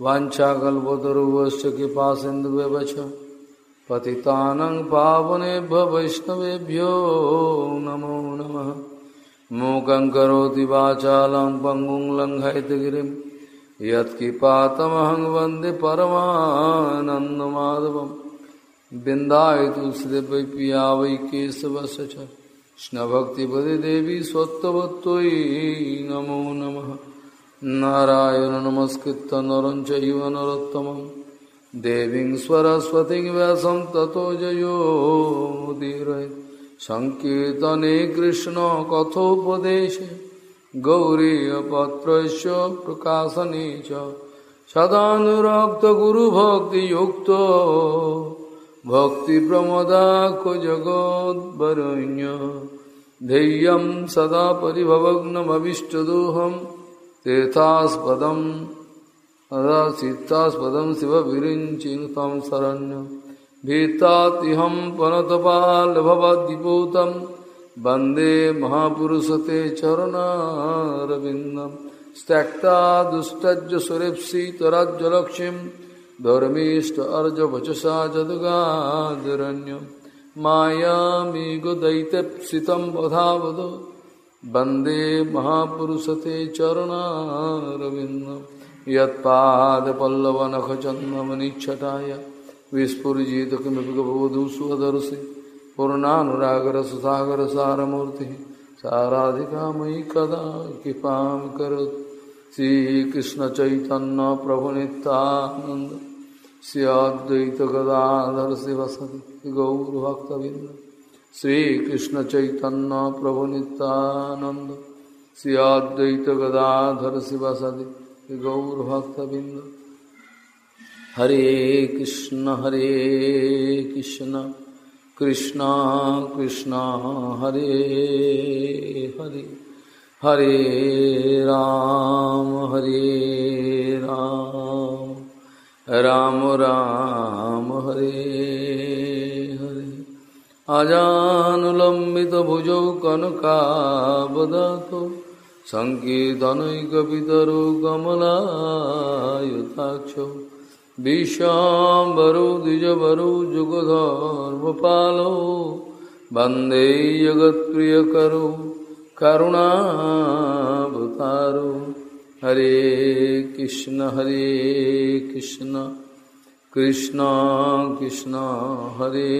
वाछाकल्पतरुवश्च कृपा सिन्धुव्यवच पतितानं पावनेभ्य वैष्णवेभ्यो नमो नमः। मूकं करोति वाचालं पङ्गुं लङ्घयतगिरिं यत्किपातमहं वंदे परमानन्दमाधवं बिन्दाय तुलसीदेवै पिया वै केशवस्य देवी स्वत्ववत्त्वयि नमो नमः। नारायण नमस्कृत नर चैव नरोत्तमं देवीं सरस्वतीं व्यासं ततो जयो मुदीरये सङ्कीर्तने कृष्णकथोपदेशे गौरीयपत्रस्य प्रकाशने च सदानुरक्तगुरुभक्तियुक्तो भक्तिप्रमदाखो जगोद्वरण्य धैर्यं सदा परिभवग्नमविष्टदोहम् तीर्थास्पदम सीतास्पदम शिव विरिंचिन तम शरण्य। भीतातिहम पनतपालभवद्विभूतम वंदे महापुरुष ते चरणारविंदम त्यक्ता दुस्तज सुरेप्सीतराज्यलक्ष्मीं धर्मीष्ट अर्ज़ वचसा जदगादरण्यं मायामी गुदैतप्सितं वधावधो वंदे महापुरुषते चरणारविन्दं। यत्पादपल्लवनखचन्दमनिच्छटाय विस्फुरिजित किमपि गभवधू स्वदर्शि पूर्णानुरागरससागरसारमूर्तिः साराधिका मयि कदा कृपां करोतु श्रीकृष्णचैतन्यप्रभुनितानन्द स्याद्वैतगदाधर शिवसति गौरभक्तबिन्द श्रीकृष्ण चैतन्य प्रभु नित्यानंद श्रियाद्वैत गदाधर शिवासदि गौरभक्तबिंद हरे कृष्ण हरे कृष्ण कृष्ण कृष्ण, हरे हरे हरे राम हरे राम राम राम, हरे अजानुलम्बितभुजौ कनकावदातो सङ्कीर्तनैकपितरो कमलायुताक्षौ विश्वाम्बरो द्विजवरो जुगधर्मपालो वंदे जगत्प्रियकरो करुणावतारो। हरे कृष्ण हरे कृष्ण। কৃষ্ণ কৃষ্ণ, হরে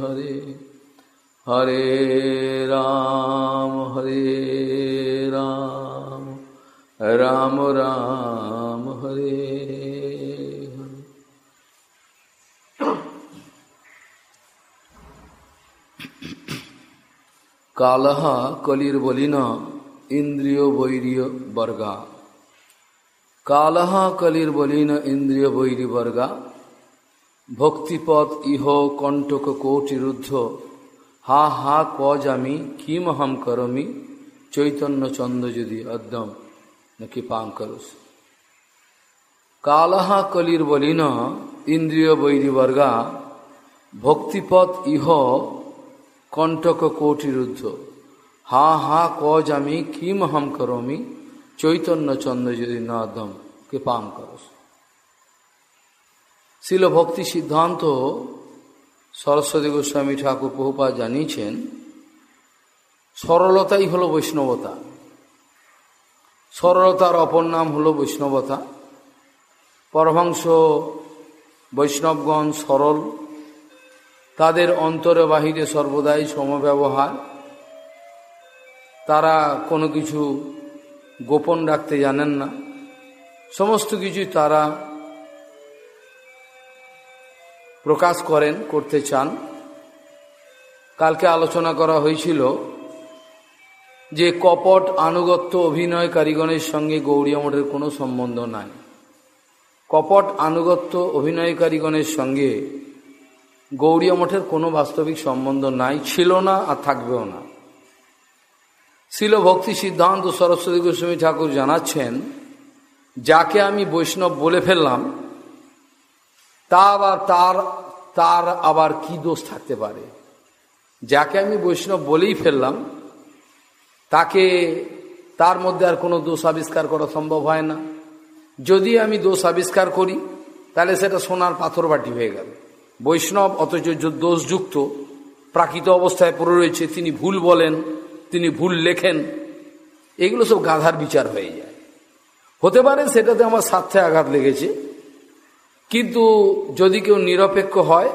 হরে হরে রাম হরে রাম রাম রাম, হরে কালহ কলির বলিন, ইন্দ্রিয় বৈরীয় বর্গা। কালহ কলির বলিন ইন্দ্রিয় বৈরী বর্গা। ভক্তিপথ ইহ কণ্টক কোটিরুদ্ধ হা হা কজ আমি কিমহম করমি। চৈতন্য চন্দ্র যদি অদ্যম, নাকি পাং করস। কালহ কলির বলিন ইন্দ্রিয় বৈরী বর্গা। ভক্তিপথ ইহ কণ্টক কোটিরুদ্ধ হা হা কজ কিমহম করমি। চৈতন্য চন্দ্র যদি না দম কৃপাং করস শিল ভক্তি সিদ্ধান্ত সরস্বতী গোস্বামী ঠাকুর প্রভুপা জানিয়েছেন, সরলতাই হলো বৈষ্ণবতা। সরলতার অপর নাম হলো বৈষ্ণবতা। পরমাংশ বৈষ্ণবগণ সরল। তাদের অন্তরে বাহিরে সর্বদাই সমব্যবহার। তারা কোনো কিছু গোপন রাখতে জানেন না। সমস্ত কিছু তারা প্রকাশ করেন, করতে চান। কালকে আলোচনা করা হয়েছিল যে কপট, আনুগত্য, অভিনয় কারিগণের সঙ্গে গৌরীয় মঠের কোনো সম্বন্ধ নাই। কপট, আনুগত্য অভিনয়কারীগণের সঙ্গে গৌরীয় মঠের কোনো বাস্তবিক সম্বন্ধ নাই, ছিল না আর থাকবেও না। শিল ভক্তি সিদ্ধান্ত সরস্বতী গোস্বামী ঠাকুর জানাচ্ছেন, যাকে আমি বৈষ্ণব বলে ফেললাম, তা আবার তার তার আবার কি দোষ থাকতে পারে? যাকে আমি বৈষ্ণব বলেই ফেললাম, তাকে, তার মধ্যে আর কোনো দোষ আবিষ্কার করা সম্ভব হয় না। যদি আমি দোষ আবিষ্কার করি, তাহলে সেটা সোনার পাথর বাটি হয়ে গেল। বৈষ্ণব অথচ দোষযুক্ত, প্রাকৃত অবস্থায় পড়ে রয়েছে, তিনি ভুল বলেন। তিনি ভুল লেখেন। এগুলো সব গাধার বিচার হয়ে যায়। হতে পারে সেটাতে আমার স্বার্থে আঘাত লেগেছে। কিন্তু যদি কেউ নিরপেক্ষ হয়,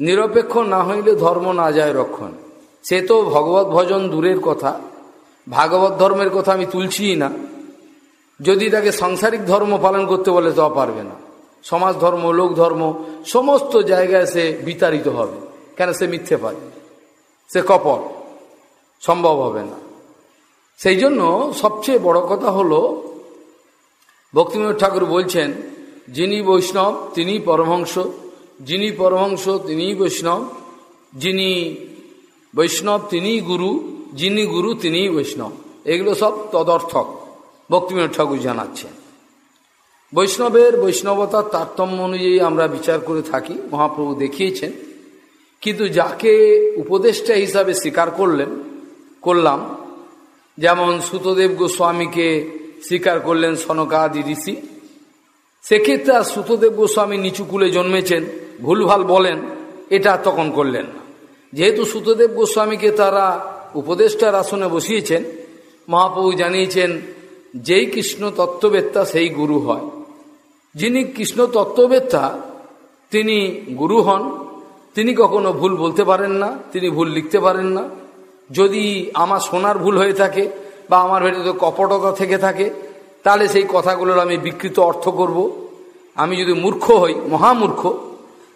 নিরপেক্ষ না হইলে ধর্ম না যায় রক্ষণ। সে তো ভগবত ভজন দূরের কথা। ভাগবত ধর্মের কথা আমি তুলছিই না। যদি তাকে সাংসারিক ধর্ম পালন করতে বলে, তো পারবে না। সমাজ ধর্ম, লোক ধর্ম, সমস্ত জায়গায় সে বিতাড়িত হবে। কেন? সে মিথ্যে পারে সে কপট। সম্ভব হবে না। সেই জন্য সবচেয়ে বড় কথা হলো ভক্তিময় ঠাকুর বলছেন, যিনি বৈষ্ণব, তিনি পরমহংস, যিনি পরমহংস, তিনি বৈষ্ণব, যিনি বৈষ্ণব, তিনি গুরু, যিনি গুরু, তিনি বৈষ্ণব। এগুলো সব তদর্থক ভক্তিময় ঠাকুর জানাচ্ছেন। বৈষ্ণবের বৈষ্ণবতার তারতম্য অনুযায়ী আমরা বিচার করে থাকি, মহাপ্রভু দেখিয়েছেন। কিন্তু যাকে উপদেষ্টা হিসাবে স্বীকার করলেন করলাম। যেমন সুতদেব গোস্বামীকে স্বীকার করলেন সনকাদি ঋষি। সেক্ষেত্রে আর সুতদেব গোস্বামী নিচুকুলে জন্মেছেন, ভুলভাল বলেন, এটা তখন করলেন না। যেহেতু সুতদেব গোস্বামীকে তারা উপদেষ্টার আসনে বসিয়েছেন, মহাপ্রভু জানিয়েছেন, যেই কৃষ্ণ তত্ত্ববেত্তা সেই গুরু হয়। যিনি কৃষ্ণ তত্ত্ববেত্তা তিনি গুরু হন। তিনি কখনো ভুল বলতে পারেন না, তিনি ভুল লিখতে পারেন না। যদি আমার শোনার ভুল হয়ে থাকে বা আমার ভেতরে কপটতা থেকে থাকে, তাহলে সেই কথাগুলোর আমি বিকৃত অর্থ করব। আমি যদি মূর্খ হই, মহামূর্খ,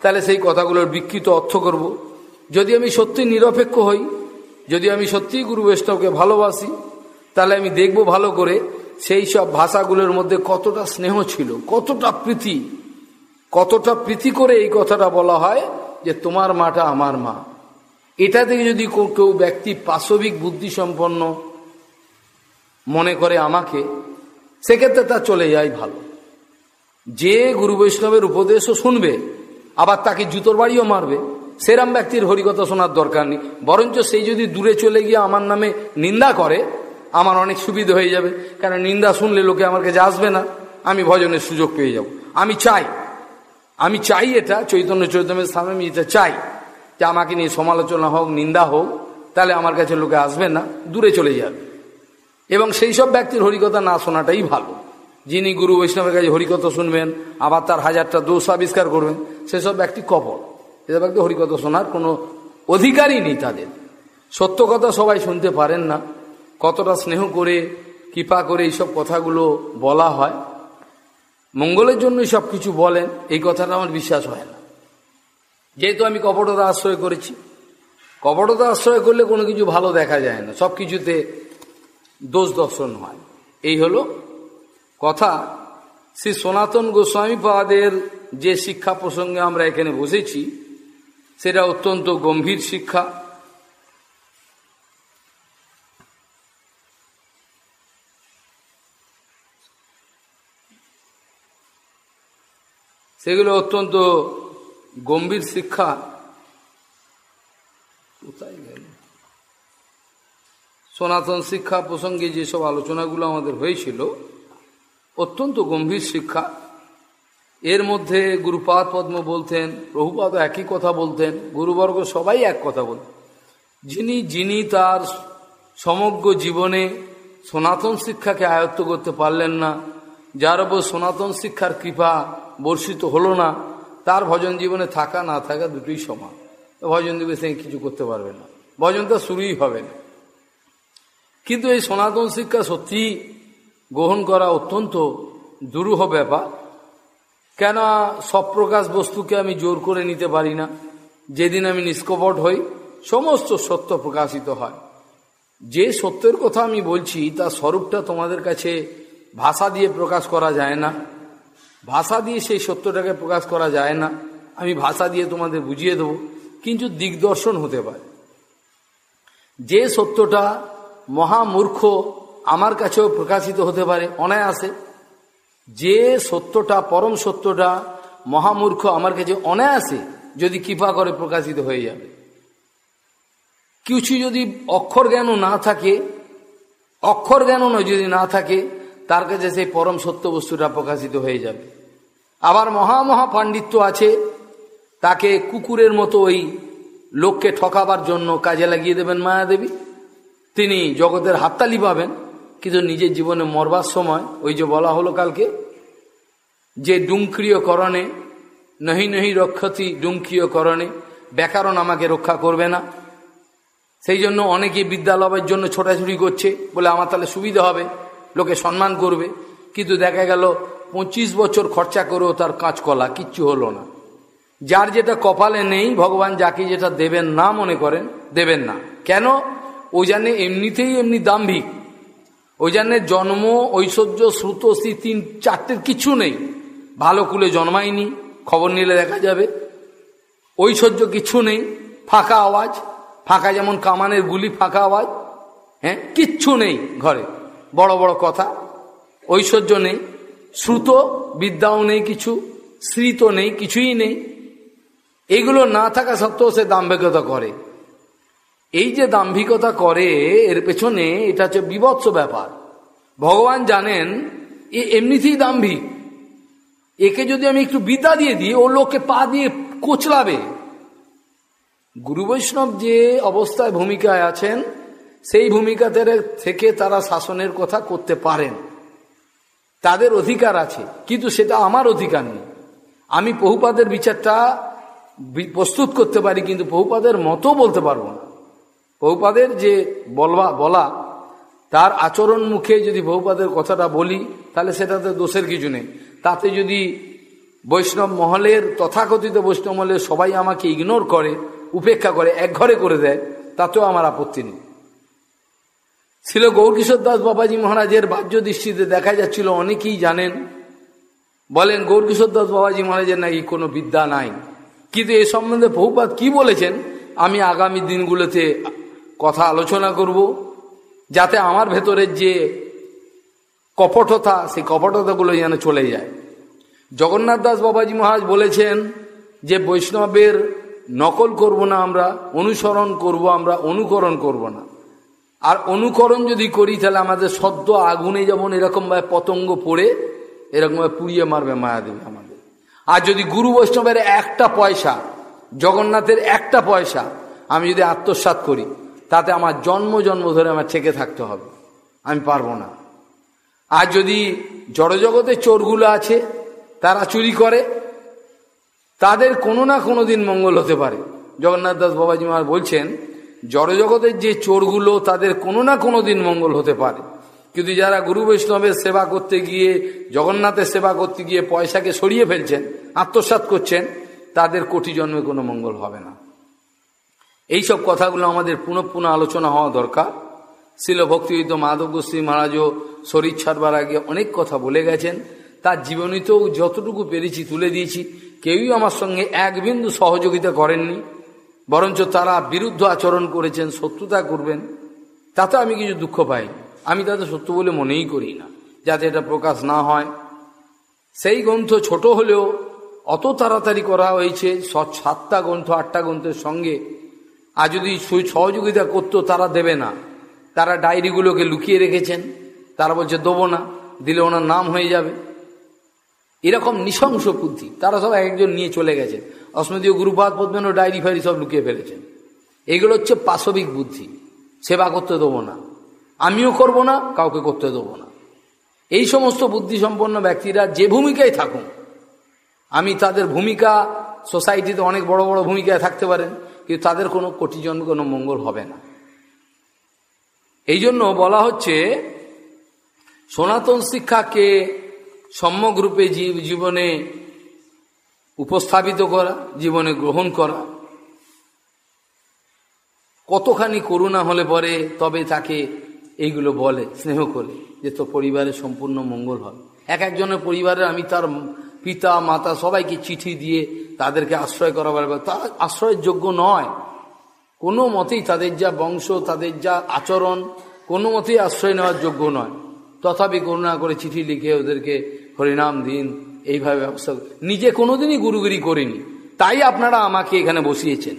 তাহলে সেই কথাগুলোর বিকৃত অর্থ করব। যদি আমি সত্যি নিরপেক্ষ হই, যদি আমি সত্যিই গুরু বৈষ্ণবকে ভালোবাসি, তাহলে আমি দেখব ভালো করে সেই সব ভাষাগুলোর মধ্যে কতটা স্নেহ ছিল, কতটা প্রীতি কতটা প্রীতি করে এই কথাটা বলা হয় যে তোমার মাটা আমার মা এটা থেকে যদি কেউ ব্যক্তি পাশবিক বুদ্ধি সম্পন্ন মনে করে আমাকে, সেক্ষেত্রে তা চলে যায় ভালো। যে গুরু বৈষ্ণবের উপদেশও শুনবে, আবার তাকে জুতোর বাড়িও মারবে, সেরাম ব্যক্তির হরিকথা শোনার দরকার নেই। বরঞ্চ সেই যদি দূরে চলে গিয়ে আমার নামে নিন্দা করে, আমার অনেক সুবিধা হয়ে যাবে। কারণ নিন্দা শুনলে লোকে আমার কাছে আসবে না, আমি ভজনের সুযোগ পেয়ে যাব। আমি চাই আমি চাই এটা, চৈতন্য চৈতন্যের সামনে আমি এটা চাই। যে আমাকে নিয়ে সমালোচনা হোক, নিন্দা হোক, তাহলে আমার কাছে লোকে আসবে না, দূরে চলে যাবে। এবং সেই সব ব্যক্তির হরিকথা না শোনাটাই ভালো। যিনি গুরু বৈষ্ণবের কাছে হরিকথা শুনবেন, আবার তার হাজারটা দোষ আবিষ্কার করবেন সেসব ব্যক্তি কপট। এসব ব্যক্তি হরিকথা শোনার কোনো অধিকারই নেই তাদের। সত্য কথা সবাই শুনতে পারেন না। কতটা স্নেহ করে, কৃপা করে এইসব কথাগুলো বলা হয়। মঙ্গলের জন্য সব কিছু বলেন, এই কথাটা আমার বিশ্বাস হয় না। যেহেতু আমি কপটতা আশ্রয় করেছি, কপটতা আশ্রয় করলে কোনো কিছু ভালো দেখা যায় না, সব কিছুতে দোষ দর্শন হয়। এই হলো কথা। শ্রী সনাতন গোস্বামী পাদের যে শিক্ষা প্রসঙ্গে আমরা এখানে বসেছি, সেটা অত্যন্ত গম্ভীর শিক্ষা। সেগুলো অত্যন্ত গম্ভীর শিক্ষা। কোথায় গেল? সনাতন শিক্ষা প্রসঙ্গে যেসব আলোচনাগুলো আমাদের হয়েছিল, অত্যন্ত গম্ভীর শিক্ষা। এর মধ্যে গুরুপাদ পদ্ম বলতেন, প্রভুপাদ একই কথা বলতেন, গুরুবর্গ সবাই এক কথা বলতেন। যিনি যিনি তার সমগ্র জীবনে সনাতন শিক্ষাকে আয়ত্ত করতে পারলেন না, যার ওপর সনাতন শিক্ষার কৃপা বর্ষিত হলো না তার ভজন জীবনে থাকা, না থাকা দুটোই সমান। ভজন দিবে সে কিছু করতে পারবে না। ভজন তো শুরুই হবে না। কিন্তু এই সনাতন শিক্ষা সত্যি গ্রহণ করা অত্যন্ত দুরূহ ব্যাপার। কেন সব প্রকাশ বস্তুকে আমি জোর করে নিতে পারি না। যেদিন আমি নিষ্কপট হই, সমস্ত সত্য প্রকাশিত হয়। যে সত্যের কথা আমি বলছি, তার স্বরূপটা তোমাদের কাছে ভাষা দিয়ে প্রকাশ করা যায় না। ভাষা দিয়ে সেই সত্যটাকে প্রকাশ করা যায় না। আমি ভাষা দিয়ে তোমাদের বুঝিয়ে দেবো, কিন্তু দিগদর্শন হতে পারে। যে সত্যটা মহামূর্খ আমার কাছেও প্রকাশিত হতে পারে, অনায়াসে। যে সত্যটা পরম সত্যটা মহামূর্খ আমার কাছে অনায়াসে যদি কৃপা করে প্রকাশিত হয়ে যাবে। কিছু যদি অক্ষর জ্ঞানও না থাকে, অক্ষর জ্ঞানও যদি না থাকে তার কাছে সেই পরম সত্য বস্তুটা প্রকাশিত হয়ে যাবে। আবার মহামহা পাণ্ডিত্য আছে, তাকে কুকুরের মতো ওই লোককে ঠকাবার জন্য কাজে লাগিয়ে দেবেন মায়াদেবী। তিনি জগতের হাততালি পাবেন, কিন্তু নিজের জীবনে মরবার সময়, ওই যে বলা হলো কালকে, যে ডুঙ্ক্রিয় করণে নহি নহি রক্ষতি ডুঙ্ক্রিয় করণে ব্যাকরণ আমাকে রক্ষা করবে না। সেই জন্য অনেকে বিদ্যালয়ের জন্য ছোটাছুটি করছে, বলে আমার তাহলে সুবিধা হবে। লোকে সম্মান করবে। কিন্তু দেখা গেল, পঁচিশ বছর খরচা করেও তার কাঁচকলা কিচ্ছু হলো না। যার যেটা কপালে নেই, ভগবান যাকে যেটা দেবেন না মনে করেন, দেবেন না। কেন? ওই জানে এমনিতেই এমনি দাম্ভিক। ওই জানে জন্ম, ঐশ্বর্য শ্রুতশ্রী তিন চারটের কিছু নেই। ভালো কুলে জন্মায়নি, খবর নিলে দেখা যাবে। ঐশ্বর্য কিছু নেই, ফাঁকা আওয়াজ। ফাঁকা যেমন কামানের গুলি, ফাঁকা আওয়াজ। হ্যাঁ কিচ্ছু নেই ঘরে। বড় বড় কথা। ঐশ্বর্য নেই শ্রুত বিদ্যাও নেই কিছু স্মৃত নেই, কিছুই নেই। এগুলো না থাকা সত্ত্বেও সে দাম্ভিকতা করে। এই যে দাম্ভিকতা করে, এর পেছনে এটা হচ্ছে বিভৎস ব্যাপার। ভগবান জানেন, এ এমনিতেই দাম্ভিক। একে যদি আমি একটু বিদ্যা দিয়ে দিই, ও লোককে পা দিয়ে কোচলাবে গুরু বৈষ্ণব যে অবস্থায় ভূমিকায় আছেন সেই ভূমিকাতে থেকে তারা শাসনের কথা করতে পারেন। তাদের অধিকার আছে, কিন্তু সেটা আমার অধিকার নেই। আমি বহুপাদের বিচারটা প্রস্তুত করতে পারি, কিন্তু বহুপাদের মতো বলতে পারব না। বহুপাদের যে বলবা, বলা, তার আচরণ মুখে যদি বহুপাদের কথাটা বলি, তাহলে সেটাতে দোষের কিছু নেই। তাতে যদি বৈষ্ণব মহলের, তথাকথিত বৈষ্ণব মহলের সবাই আমাকে ইগনোর করে, উপেক্ষা করে এক ঘরে করে দেয়, তাতেও আমার আপত্তি নেই। ছিল গৌরকিশোর দাস বাবাজি মহারাজের বাহ্য দৃষ্টিতে দেখা যাচ্ছিল, অনেকেই জানেন। বলেন, গৌরকিশোর দাস বাবাজি মহারাজের নাকি কোনো বিদ্যা নাই। কিন্তু এ সম্বন্ধে বহুপাত কি বলেছেন, আমি আগামী দিনগুলোতে কথা আলোচনা করব, যাতে আমার ভেতরের যে কপটতা, সেই কপটতাগুলো যেন চলে যায়। জগন্নাথ দাস বাবাজি মহারাজ বলেছেন যে, বৈষ্ণবের নকল করব না আমরা, অনুসরণ করব আমরা, অনুকরণ করব না। আর অনুকরণ যদি করি, তাহলে আমাদের সদ্য আগুনে যেমন এরকমভাবে পতঙ্গ পড়ে এরকমভাবে পুড়িয়ে মারবে মায়াদেবী আমাদের। আর যদি গুরু বৈষ্ণবের একটা পয়সা, জগন্নাথের একটা পয়সা আমি যদি আত্মসাত করি, তাতে আমার জন্ম জন্ম ধরে আমার ঠেকে থাকতে হবে। আমি পারব না। আর যদি জড়জগতের চোরগুলো আছে, তারা চুরি করে, তাদের কোনো না কোনো দিন মঙ্গল হতে পারে। জগন্নাথ দাস বাবাজি মহারাজ বলছেন জড়জগতের যে চোরগুলো, তাদের কোনো না কোনো দিন মঙ্গল হতে পারে। কিন্তু যারা গুরু বৈষ্ণবের সেবা করতে গিয়ে, জগন্নাথের সেবা করতে গিয়ে পয়সাকে সরিয়ে ফেলছেন আত্মসাত করছেন, তাদের কোটি জন্মে কোনো মঙ্গল হবে না। এইসব কথাগুলো আমাদের পুনঃ পুনঃ আলোচনা হওয়া দরকার। শিল ভক্তিহিত মাধব গোস্বী মহারাজও শরীর ছাড়বার আগে অনেক কথা বলে গেছেন। তার জীবনীতেও যতটুকু পেরেছি তুলে দিয়েছি। কেউই আমার সঙ্গে এক বিন্দু সহযোগিতা করেননি। বরঞ্চ তারা বিরুদ্ধ আচরণ করেছেন, শত্রুতা করবেন, তাতে আমি কিছু দুঃখ পাই। আমি তাদের সত্য বলে মনেই করি না, যাতে এটা প্রকাশ না হয়। সেই গ্রন্থ ছোট হলেও অত তাড়াতাড়ি করা হয়েছে সাতটা গ্রন্থ, আটটা গ্রন্থের সঙ্গে। আর যদি সহযোগিতা করতো, তারা দেবে না। তারা ডায়েরিগুলোকে লুকিয়ে রেখেছেন। তারা বলছে, দেবো না, দিলে ওনার নাম হয়ে যাবে। এরকম নৃশংস বুদ্ধি। তারা সব একজন নিয়ে চলে গেছে। অস্মদীয় গুরুপাদ পদ্মেন ডায়েরি ফাইরি সব লুকিয়ে ফেলেছেন এগুলো হচ্ছে পাশবিক বুদ্ধি। সেবা করতে দেবো না। আমিও করব না, কাউকে করতে দেবো না। এই সমস্ত বুদ্ধিসম্পন্ন ব্যক্তিরা যে ভূমিকায় থাকুন, আমি তাদের ভূমিকা, সোসাইটিতে অনেক বড় বড় ভূমিকায় থাকতে পারেন, কিন্তু তাদের কোনো কোটি জন্ম, কোনো মঙ্গল হবে না। এই জন্য বলা হচ্ছে, সনাতন শিক্ষাকে সম্যক রূপে জীবনে উপস্থাপিত করা, জীবনে গ্রহণ করা। কতখানি করুণা হলে পরে তবে তাকে এইগুলো বলে, স্নেহ করে, যে তো পরিবারের সম্পূর্ণ মঙ্গল হয় এক একজনের পরিবারের আমি তার পিতা, মাতা সবাইকে চিঠি দিয়ে তাদেরকে আশ্রয় করা পারবে তা আশ্রয়ের যোগ্য নয়। কোনো মতেই তাদের যা বংশ, তাদের যা আচরণ, কোনো মতেই আশ্রয় নেওয়ার যোগ্য নয়। তথাপি করুণা করে চিঠি লিখে ওদেরকে হরিনাম দিন, এইভাবে ব্যবস্থা নিজে কোনোদিনই গুরুগিরি করিনি। তাই আপনারা আমাকে এখানে বসিয়েছেন।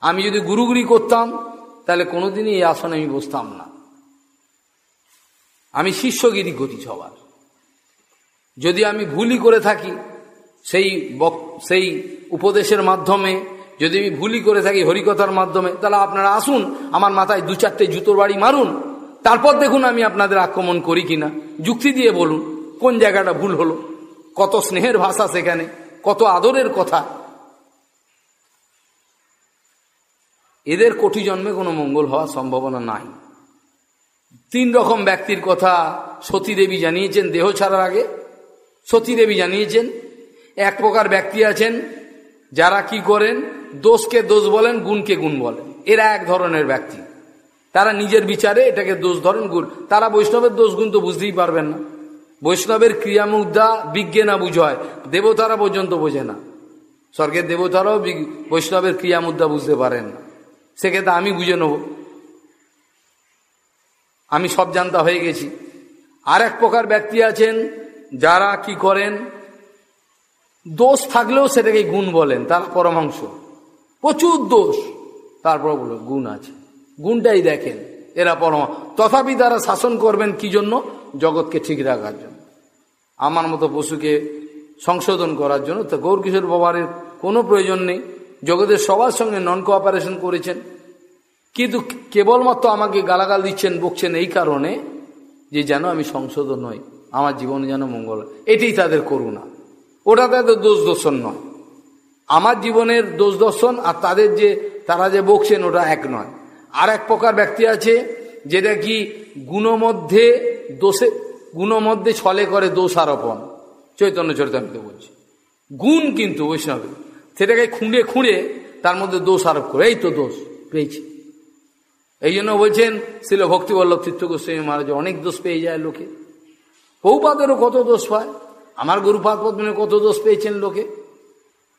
আমি যদি গুরুগুরি করতাম, তাহলে কোনোদিনই এই আসনে আমি বসতাম না। আমি শিষ্যগিরি করি সবার। যদি আমি ভুলই করে থাকি, সেই সেই উপদেশের মাধ্যমে, যদি আমি ভুলই করে থাকি হরিকথার মাধ্যমে, তাহলে আপনারা আসুন, আমার মাথায় দু চারটে জুতোর বাড়ি মারুন। তারপর দেখুন আমি আপনাদের আক্রমণ করি কিনা। যুক্তি দিয়ে বলুন। কোন জায়গাটা ভুল হলো? কত স্নেহের ভাষা সেখানে, কত আদরের কথা। এদের কোটি জন্মে কোনো মঙ্গল হওয়ার সম্ভাবনা নাই। তিন রকম ব্যক্তির কথা সতী দেবী জানিয়েছেন, দেহ ছাড়ার আগে সতী দেবী জানিয়েছেন। এক প্রকার ব্যক্তি আছেন, যারা কি করেন? দোষকে দোষ বলেন, গুণকে গুণ বলেন। এরা এক ধরনের ব্যক্তি। তারা নিজের বিচারে এটাকে দোষ ধরেন, গুণ। তারা বৈষ্ণবের দোষ গুণ তো বুঝতেই পারবেন না। বৈষ্ণবের ক্রিয়ামুদ্রা বিজ্ঞে না বুঝয়। দেবতারা পর্যন্ত বোঝে না। স্বর্গের দেবতারাও বৈষ্ণবের ক্রিয়ামুদ্রা বুঝতে পারেন না। সেক্ষেত্রে আমি বুঝে নেব। আমি সব জানতা হয়ে গেছি। আর এক প্রকার ব্যক্তি আছেন, যারা কি করেন? দোষ থাকলেও সেটাকে গুণ বলেন, তার পরমাংশ। প্রচুর দোষ। তারপর গুণ আছে। গুণটাই দেখেন, এরা পরমা তথাপি তারা শাসন করবেন কি জন্য? জগৎকে ঠিক রাখার জন্য। আমার মতো পশুকে সংশোধন করার জন্য। তো গৌরকিশোর বাবারের কোনো প্রয়োজন নেই। জগতের সবার সঙ্গে নন কোঅপারেশন করেছেন। কিন্তু কেবলমাত্র আমাকে গালাগাল দিচ্ছেন, বকছেন এই কারণে যে যেন আমি সংশোধন নই। আমার জীবনে যেন মঙ্গল এটাই তাদের করুণা। ওটা তাদের দোষ দর্শন নয়। আমার জীবনের দোষ দর্শন আর তাদের যে, তারা যে বকছেন ওটা এক নয়। আর এক প্রকার ব্যক্তি আছে যেটা কি গুণমধ্যে দোষে, গুণমধ্যে ছলে করে দোষ আরোপণ চৈতন্য চরিতামিতে বলছি। গুণ কিন্তু বৈষ্ণবের সেটাকে খুঁড়ে খুঁড়ে তার মধ্যে দোষ আরোপ করে। এই তো দোষ পেয়েছি। এই জন্য বলছেন শিল ভক্তিবল্লভ চিত্ত গোস্বামী মহারাজ, অনেক দোষ পেয়ে যায় লোকে। পৌপাদেরও কত দোষ পায় আমার গুরুপাদ পদ্মের কত দোষ পেয়েছেন লোকে।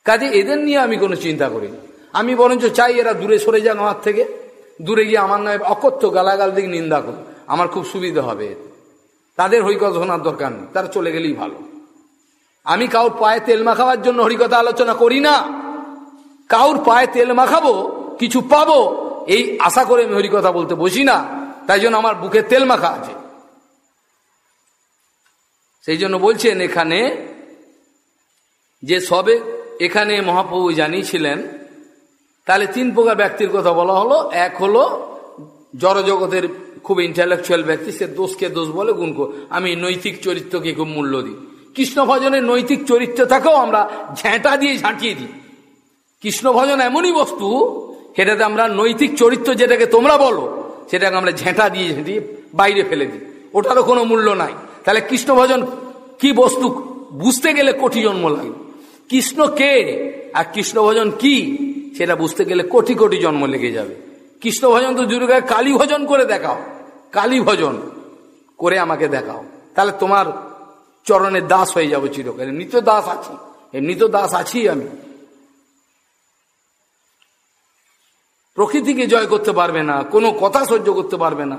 কাজে এদের নিয়ে আমি কোনো চিন্তা করি আমি বরঞ্চ চাই এরা দূরে সরে যাক আমার থেকে। দূরে গিয়ে আমার নয় অকথ্য গালাগাল দিকে নিন্দা করুন আমার খুব সুবিধা হবে তাদের হরিকথা শোনার দরকার নেই। তারা চলে গেলেই ভালো। আমি কাউর পায়ে তেল মাখাবার জন্য হরিকথা আলোচনা করি না। কাউর পায়ে তেল মাখাবো, কিছু পাবো, এই আশা করে আমি হরিকথা বলতে বসি না। তাই জন্য আমার বুকে তেল মাখা আছে। সেই জন্য বলছেন এখানে যে সবে এখানে মহাপ্রভু জানিয়েছিলেন তাহলে তিন প্রকার ব্যক্তির কথা বলা হলো। এক হলো জড়জগতের খুব ইন্টালেকচুয়াল ব্যক্তি, সে দোষকে দোষ বলে গুণ আমি নৈতিক চরিত্রকে খুব মূল্য দিই। কৃষ্ণ ভজনের নৈতিক চরিত্র থাকেও আমরা ঝেঁটা দিয়ে ঝাঁটিয়ে দিই। কৃষ্ণ ভজন এমনই বস্তু, সেটাতে আমরা নৈতিক চরিত্র যেটাকে তোমরা বলো, সেটাকে আমরা ঝেঁটা দিয়ে ঝেঁটিয়ে বাইরে ফেলে দিই। ওটারও কোনো মূল্য নাই। তাহলে কৃষ্ণ ভজন কি বস্তু বুঝতে গেলে কোটি জন্ম লাগে? কৃষ্ণ কে আর কৃষ্ণ ভজন কি? সেটা বুঝতে গেলে কোটি কোটি জন্ম লেগে যাবে। কৃষ্ণ ভজন তো দুর্গায় কালী ভজন করে দেখাও। কালী ভজন করে আমাকে দেখাও। তাহলে তোমার চরণের দাস হয়ে যাব চিরকাল। এমনি তো দাস আছি। এমনি তো দাস আছি আমি। প্রকৃতিকে জয় করতে পারবে না, কোনো কথা সহ্য করতে পারবে না।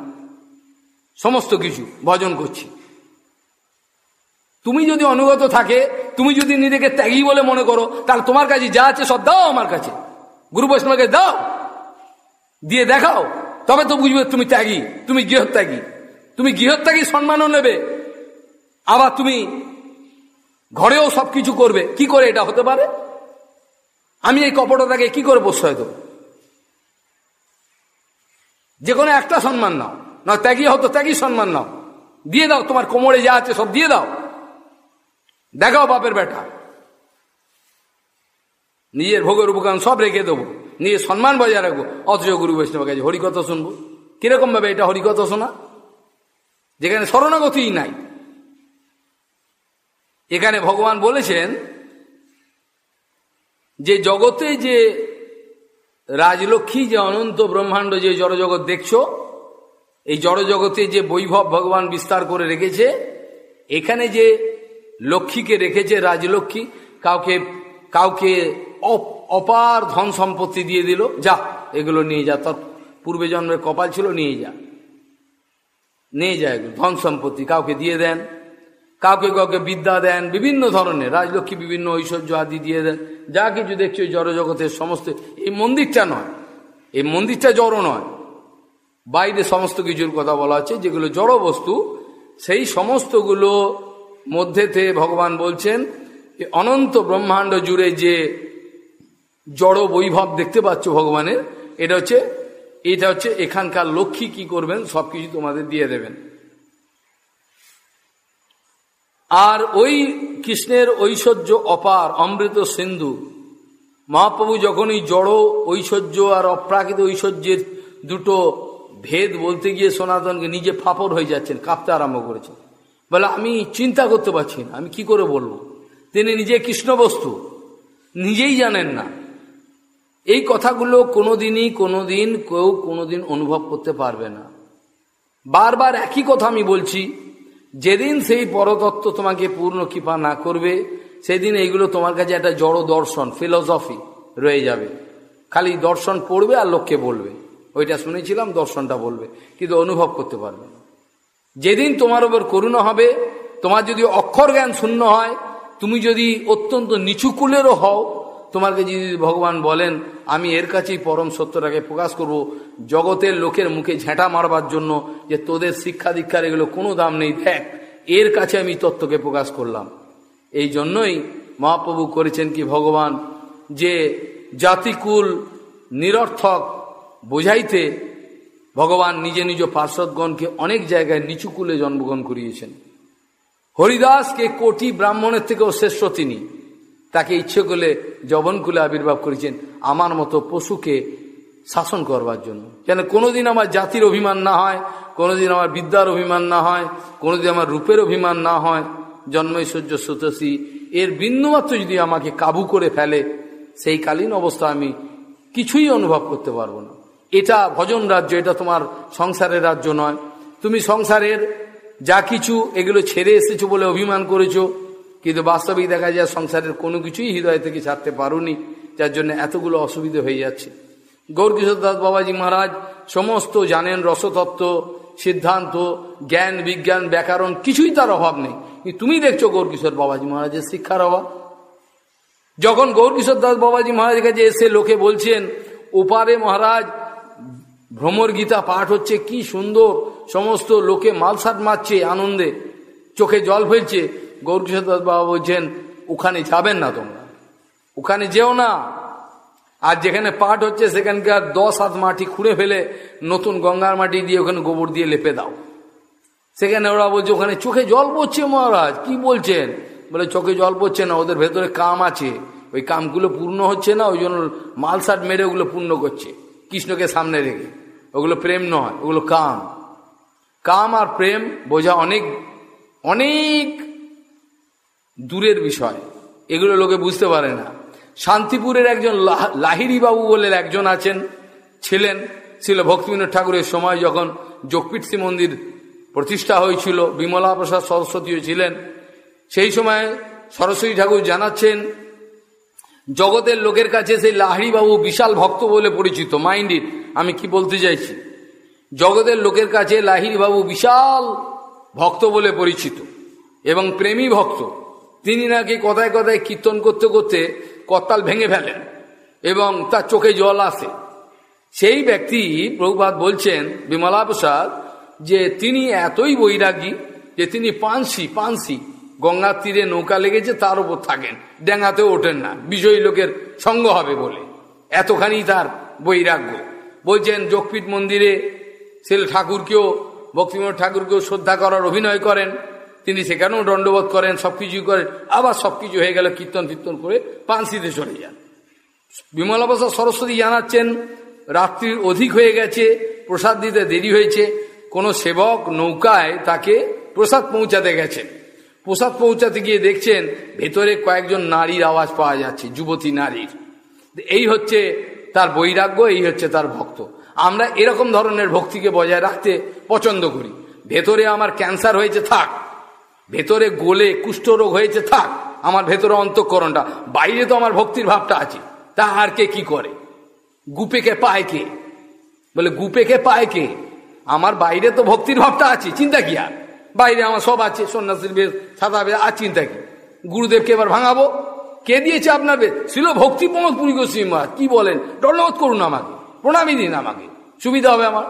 সমস্ত কিছু ভজন করছি। তুমি যদি অনুগত থাকে, তুমি যদি নিজেকে ত্যাগী বলে মনে করো, তাহলে তোমার কাছে যা আছে সব দাও আমার কাছে। গুরু বৈষ্ণবকে দাও, দিয়ে দেখাও, তবে তো বুঝবে তুমি ত্যাগী, তুমি গৃহত্যাগী। তুমি গৃহত্যাগী সম্মানও নেবে, আবার তুমি ঘরেও সব কিছু করবে। কি করে এটা হতে পারে? আমি এই কপটটাকে কি করে প্রশ্রয় দেবো? যে কোনো একটা সম্মান নাও। না ত্যাগী হতো ত্যাগী সম্মান নাও। দিয়ে দাও, তোমার কোমরে যা আছে সব দিয়ে দাও। দেখাও বাপের বেটা নিজের ভোগের উপকার সব রেখে দেবো। নিজের সম্মান বজায় রাখব। অথচ গুরু বৈষ্ণব কাছে হরিকথা শুনব। কীরকম ভাবে এটা হরিকথা শোনা? যেখানে শরণাগতিই নাই। এখানে ভগবান বলেছেন যে জগতে যে রাজলক্ষ্মী, যে অনন্ত ব্রহ্মাণ্ড, যে জড়জগৎ দেখছ, এই জড়জগতে যে বৈভব ভগবান বিস্তার করে রেখেছে, এখানে যে লক্ষ্মীকে রেখেছে রাজলক্ষ্মী, কাউকে কাউকে অপার ধন সম্পত্তি দিয়ে দিল, যা, এগুলো নিয়ে যা, তোর পূর্বে জন্মের কপাল ছিল, নিয়ে যা। নিয়ে যায় ধন সম্পত্তি, কাউকে দিয়ে দেন। কাউকে কাউকে বিদ্যা দেন, বিভিন্ন ধরনের, রাজলক্ষ্মী বিভিন্ন ঐশ্বর্য আদি দিয়ে দেন। যা কিছু দেখছি জড়জগতের সমস্ত, এই মন্দিরটা নয়, এই মন্দিরটা জড় নয়। বাইরে সমস্ত কিছুর কথা বলা আছে, যেগুলো জড় বস্তু, সেই সমস্তগুলো মধ্যেতে ভগবান বলছেন অনন্ত ব্রহ্মাণ্ড জুড়ে যে জড় বৈভব দেখতে পাচ্ছ ভগবানের। এটা হচ্ছে এটা হচ্ছে এখানকার লক্ষ্মী কি করবেন, সবকিছু তোমাদের দিয়ে দেবেন। আর ওই কৃষ্ণের ঐশ্বর্য অপার, অমৃত সিন্ধু। মহাপ্রভু যখন ওই জড় ঐশ্বর্য আর অপ্রাকৃত ঐশ্বর্যের দুটো ভেদ বলতে গিয়ে সনাতনকে নিজে ফাপড় হয়ে যাচ্ছেন, কাঁপতে আরম্ভ করেছেন। বলে, আমি চিন্তা করতে পারছি না, আমি কি করে বলব? তিনি নিজে কৃষ্ণ বস্তু নিজেই জানেন না। এই কথাগুলো কোনোদিনই কোনোদিন কেউ কোনোদিন অনুভব করতে পারবে না। বারবার একই কথা আমি বলছি, যেদিন সেই পরতত্ত্ব তোমাকে পূর্ণ কৃপা না করবে, সেদিন এইগুলো তোমার কাছে একটা জড় দর্শন ফিলসফি রয়ে যাবে। খালি দর্শন পড়বে আর লোককে বলবে। ওইটা শুনেছিলাম, দর্শনটা বলবে, কিন্তু অনুভব করতে পারবে না। যেদিন তোমার ওপর করুণা হবে, তোমার যদি অক্ষর জ্ঞান শূন্য হয়, তুমি যদি অত্যন্ত নিচুকুলেরও হও তোমাকে যদি ভগবান বলেন, আমি এর কাছেই পরম সত্যটাকে প্রকাশ করব। জগতের লোকের মুখে ঝেঁটা মারবার জন্য যে তোদের শিক্ষা দীক্ষার এগুলো কোনো দাম নেই, দেখ, এর কাছে আমি তত্ত্বকে প্রকাশ করলাম। এই জন্যই মহাপ্রভু করেছেন কি ভগবান, যে জাতিকুল নিরর্থক বোঝাইতে ভগবান নিজে নিজ পার্শ্বদগণকে অনেক জায়গায় নিচুকুলে জন্মগ্রহণ করিয়েছেন। হরিদাসকে কোটি ব্রাহ্মণের থেকেও শ্রেষ্ঠ তিনি। তাকে ইচ্ছে করলে জবনকুলে আবির্ভাব করেছেন আমার মতো পশুকে শাসন করবার জন্য। যেন কোনোদিন আমার জাতির অভিমান না হয়, কোনোদিন আমার বিদ্যার অভিমান না হয়, কোনোদিন আমার রূপের অভিমান না হয় জন্মৈশ্বর্য সুতসী। এর বিন্দুমাত্র যদি আমাকে কাবু করে ফেলে, সেই কালীন অবস্থা আমি কিছুই অনুভব করতে পারব না। এটা ভজন রাজ্য, এটা তোমার সংসারের রাজ্য নয়। তুমি সংসারের যা কিছু, এগুলো ছেড়ে এসেছ বলে অভিমান করেছ কিন্তু বাস্তবিক দেখা যায় সংসারের কোনো কিছুই হৃদয় থেকে ছাড়তে পারোনি, যার জন্য এতগুলো অসুবিধে হয়ে যাচ্ছে। গৌরকিশোর দাস বাবাজি মহারাজ সমস্ত জানেন রসতত্ত্ব, সিদ্ধান্ত, জ্ঞান, বিজ্ঞান, ব্যাকরণ, কিছুই তার অভাব নেই। তুমি দেখছ গৌরকিশোর বাবাজি মহারাজের শিক্ষার অভাব। যখন গৌরকিশোর দাস বাবাজি মহারাজের কাছে এসে লোকে বলছেন, ওপারে মহারাজ, ভ্রমর গীতা পাঠ হচ্ছে, কি সুন্দর। সমস্ত লোকে মালসাট মারছে আনন্দে। চোখে জল ফেলছে। গৌরকিশোর দাস বাবা বলছেন, ওখানে যাবেন না তোমরা। ওখানে যেও না। আর যেখানে পাঠ হচ্ছে, সেখানকার দশ হাত মাটি খুঁড়ে ফেলে নতুন গঙ্গার মাটি দিয়ে ওখানে গোবর দিয়ে লেপে দাও। সেখানে ওরা বলছে, ওখানে চোখে জল পড়ছে মহারাজ, কি বলছেন? বলে, চোখে জল পড়ছে না, ওদের ভেতরে কাম আছে। ওই কামগুলো পূর্ণ হচ্ছে না, ওই জন্য মালসাট মেরে ওগুলো পূর্ণ করছে। কৃষ্ণকে সামনে রেখে। ওগুলো প্রেম নয়, ওগুলো কাম। কাম আর প্রেম বোঝা অনেক অনেক দূরের বিষয়। এগুলো লোকে বুঝতে পারে না। শান্তিপুরের একজন লাহিরি বাবু বলে একজন আছেন, ছিলেন, ছিল ভক্তিবিনোদ ঠাকুরের সময় যখন যোগপীঠ মন্দির প্রতিষ্ঠা হয়েছিল বিমলা প্রসাদ সরস্বতীও ছিলেন। সেই সময় সরস্বতী ঠাকুর জানাচ্ছেন, জগতের লোকের কাছে সেই লাহিড়িবাবু বিশাল ভক্ত বলে পরিচিত। মাইন্ডিড আমি কি বলতে চাইছি? জগতের লোকের কাছে লাহিড়িবাবু বিশাল ভক্ত বলে পরিচিত এবং প্রেমী ভক্ত। তিনি নাকি কথায় কথায় কীর্তন করতে করতে কত্তাল ভেঙে ফেলেন এবং তার চোখে জল আসে। সেই ব্যক্তি প্রভুপাত বলছেন, বিমলা প্রসাদ, যে তিনি এতই বৈরাগী যে তিনি পানসি পানসি, গঙ্গার তীরে নৌকা লেগেছে, তার উপর থাকেন, ডেঙ্গাতেও ওঠেন না, বিজয়ী লোকের সঙ্গ হবে বলে। এতখানি তার বৈরাগ্য। বলছেন যোগপীঠ মন্দিরে সেল ঠাকুরকেও, ভক্তিমোহন ঠাকুরকেও শ্রদ্ধা করার অভিনয় করেন। তিনি সেখানেও দণ্ডবোধ করেন সব কিছুই করেন, আবার সব কিছু হয়ে গেল, কীর্তন কীর্তন করে পানসিতে চলে যান। বিমলাবাসা সরস্বতী জানাচ্ছেন, রাত্রির অধিক হয়ে গেছে, প্রসাদ দিতে দেরি হয়েছে, কোনো সেবক নৌকায় তাকে প্রসাদ পৌঁছাতে গেছেন। প্রসাদ পৌঁছাতে গিয়ে দেখছেন, ভেতরে কয়েকজন নারীর আওয়াজ পাওয়া যাচ্ছে, যুবতী নারীর। এই হচ্ছে তার বৈরাগ্য, এই হচ্ছে তার ভক্ত। আমরা এরকম ধরনের ভক্তিকে বজায় রাখতে পছন্দ করি। ভেতরে আমার ক্যান্সার হয়েছে, থাক। ভেতরে গোলে কুষ্ঠরোগ হয়েছে, থাক, আমার ভেতরে অন্তঃকরণটা, বাইরে তো আমার ভক্তির ভাবটা আছে, তা আর কে কি করে? গুপেকে পায় কে? বলে গুপেকে পায় কে? আমার বাইরে তো ভক্তির ভাবটা আছে, চিন্তা কি আর? বাইরে আমার সব আছে, সন্ন্যাসীর বেশ সাদা বেশ আর চিন্তা কি? গুরুদেবকে এবার ভাঙাবো? কে দিয়েছে আপনার বেশ ছিল ভক্তি প্রমোদ পুরী গোস্বী কি বলেন? দণ্ডবোধ করুন আমাকে, প্রণামী দিন আমাকে, সুবিধা হবে আমার।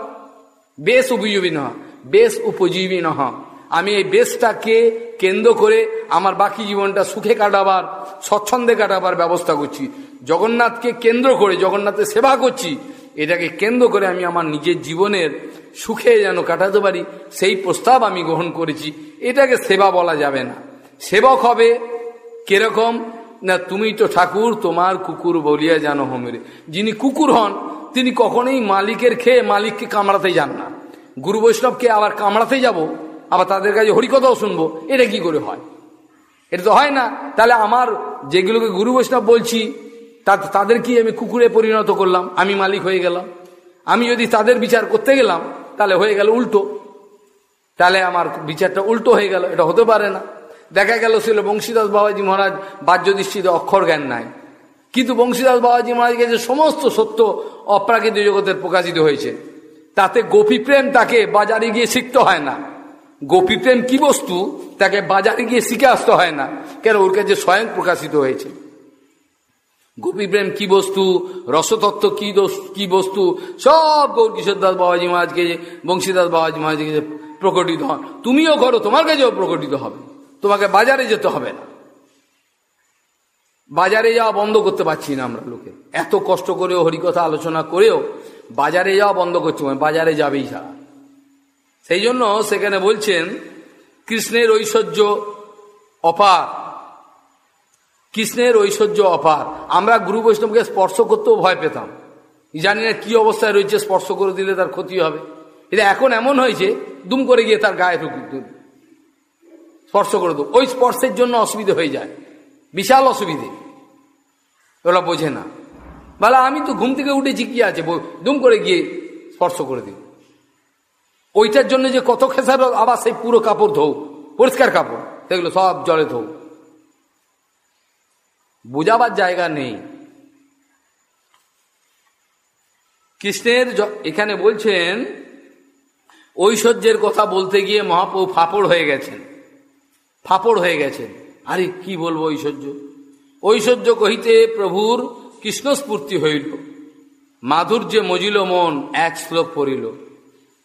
বেশ উপযোগী নহ, বেশ উপজীবী নহ। আমি এই বেশটাকে কেন্দ্র করে আমার বাকি জীবনটা সুখে কাটাবার, স্বচ্ছন্দে কাটাবার ব্যবস্থা করছি। জগন্নাথকে কেন্দ্র করে, জগন্নাথের সেবা করছি, এটাকে কেন্দ্র করে আমি আমার নিজের জীবনের সুখে যেন কাটাতে পারি, সেই প্রস্তাব আমি গ্রহণ করেছি। এটাকে সেবা বলা যাবে না। সেবক হবে কীরকম? না, তুমি তো ঠাকুর, তোমার কুকুর বলিয়া জানো হোমেরে। যিনি কুকুর হন, তিনি কখনোই মালিকের খেয়ে মালিককে কামড়াতে যান না। গুরু বৈষ্ণবকে আবার কামড়াতে যাব? আবার তাদের কাছে হরিকথাও শুনব। এটা কি করে হয়? এটা তো হয় না। তাহলে আমার যেগুলোকে গুরু বৈষ্ণব বলছি তাদের কি আমি কুকুরে পরিণত করলাম? আমি মালিক হয়ে গেলাম। আমি যদি তাদের বিচার করতে গেলাম, তাহলে হয়ে গেল উল্টো। তাহলে আমার বিচারটা উল্টো হয়ে গেল, এটা হতে পারে না। দেখা গেল ছিল বংশীদাস বাবাজি মহারাজ বাহ্য দৃষ্টিতে অক্ষর জ্ঞান নাই। কিন্তু বংশীদাস বাবাজি মহারাজ যে সমস্ত সত্য অপ্রাকৃত জগতের প্রকাশিত হয়েছে। তাতে গোপী প্রেম তাকে বাজারে গিয়ে শিখতে হয় না। গোপী প্রেম কি বস্তু? তাকে বাজারে গিয়ে শিখে আসতে হয় না। কেন? ওর কাছে স্বয়ং প্রকাশিত হয়েছে। গোপী প্রেম কি বস্তু? রসতত্ত্ব কি কি বস্তু? সব গৌর কিশোর দাস বাবাজি মহারাজকে বংশীদাস বাবাজি মহারাজকে প্রকটিত হন। তুমিও করো, তোমার কাছেও প্রকটিত হবে। তোমাকে বাজারে যেতে হবে না। বাজারে যাওয়া বন্ধ করতে পারছি না আমরা লোকে। এত কষ্ট করেও, হরিকথা আলোচনা করেও বাজারে যাওয়া বন্ধ করছি বাজারে যাবেই সারা। সেই জন্য সেখানে বলছেন, কৃষ্ণের ঐশ্বর্য অপার। কৃষ্ণের ঐশ্বর্য অপার। আমরা গুরু বৈষ্ণবকে স্পর্শ করতেও ভয় পেতাম। জানি না কি অবস্থায় রয়েছে, স্পর্শ করে দিলে তার ক্ষতি হবে। এটা এখন এমন হয়েছে, দুম করে গিয়ে তার গায়ে ঢুক স্পর্শ করে দেবো। ওই স্পর্শের জন্য অসুবিধে হয়ে যায়। বিশাল অসুবিধে। ওরা বোঝে না। বলে, আমি তো ঘুম থেকে উঠেছি, কি আছে? দুম করে গিয়ে স্পর্শ করে দিই ওইটার জন্য যে কত খেসার আবার সেই পুরো কাপড় ধৌ পরিষ্কার কাপড়, সেগুলো সব জলে ধৌ বোঝাবার জায়গা নেই। কৃষ্ণের এখানে বলছেন, ঐশ্বর্যের কথা বলতে গিয়ে মহাপ্রভু ফাপড় হয়ে গেছেন। ফাপড় হয়ে গেছেন। আরে কি বলব ঐশ্বর্য? ঐশ্বর্য কহিতে প্রভুর কৃষ্ণস্ফূর্তি হইল। মাধুর্যে মজিল মন এক শ্লোক পড়িল।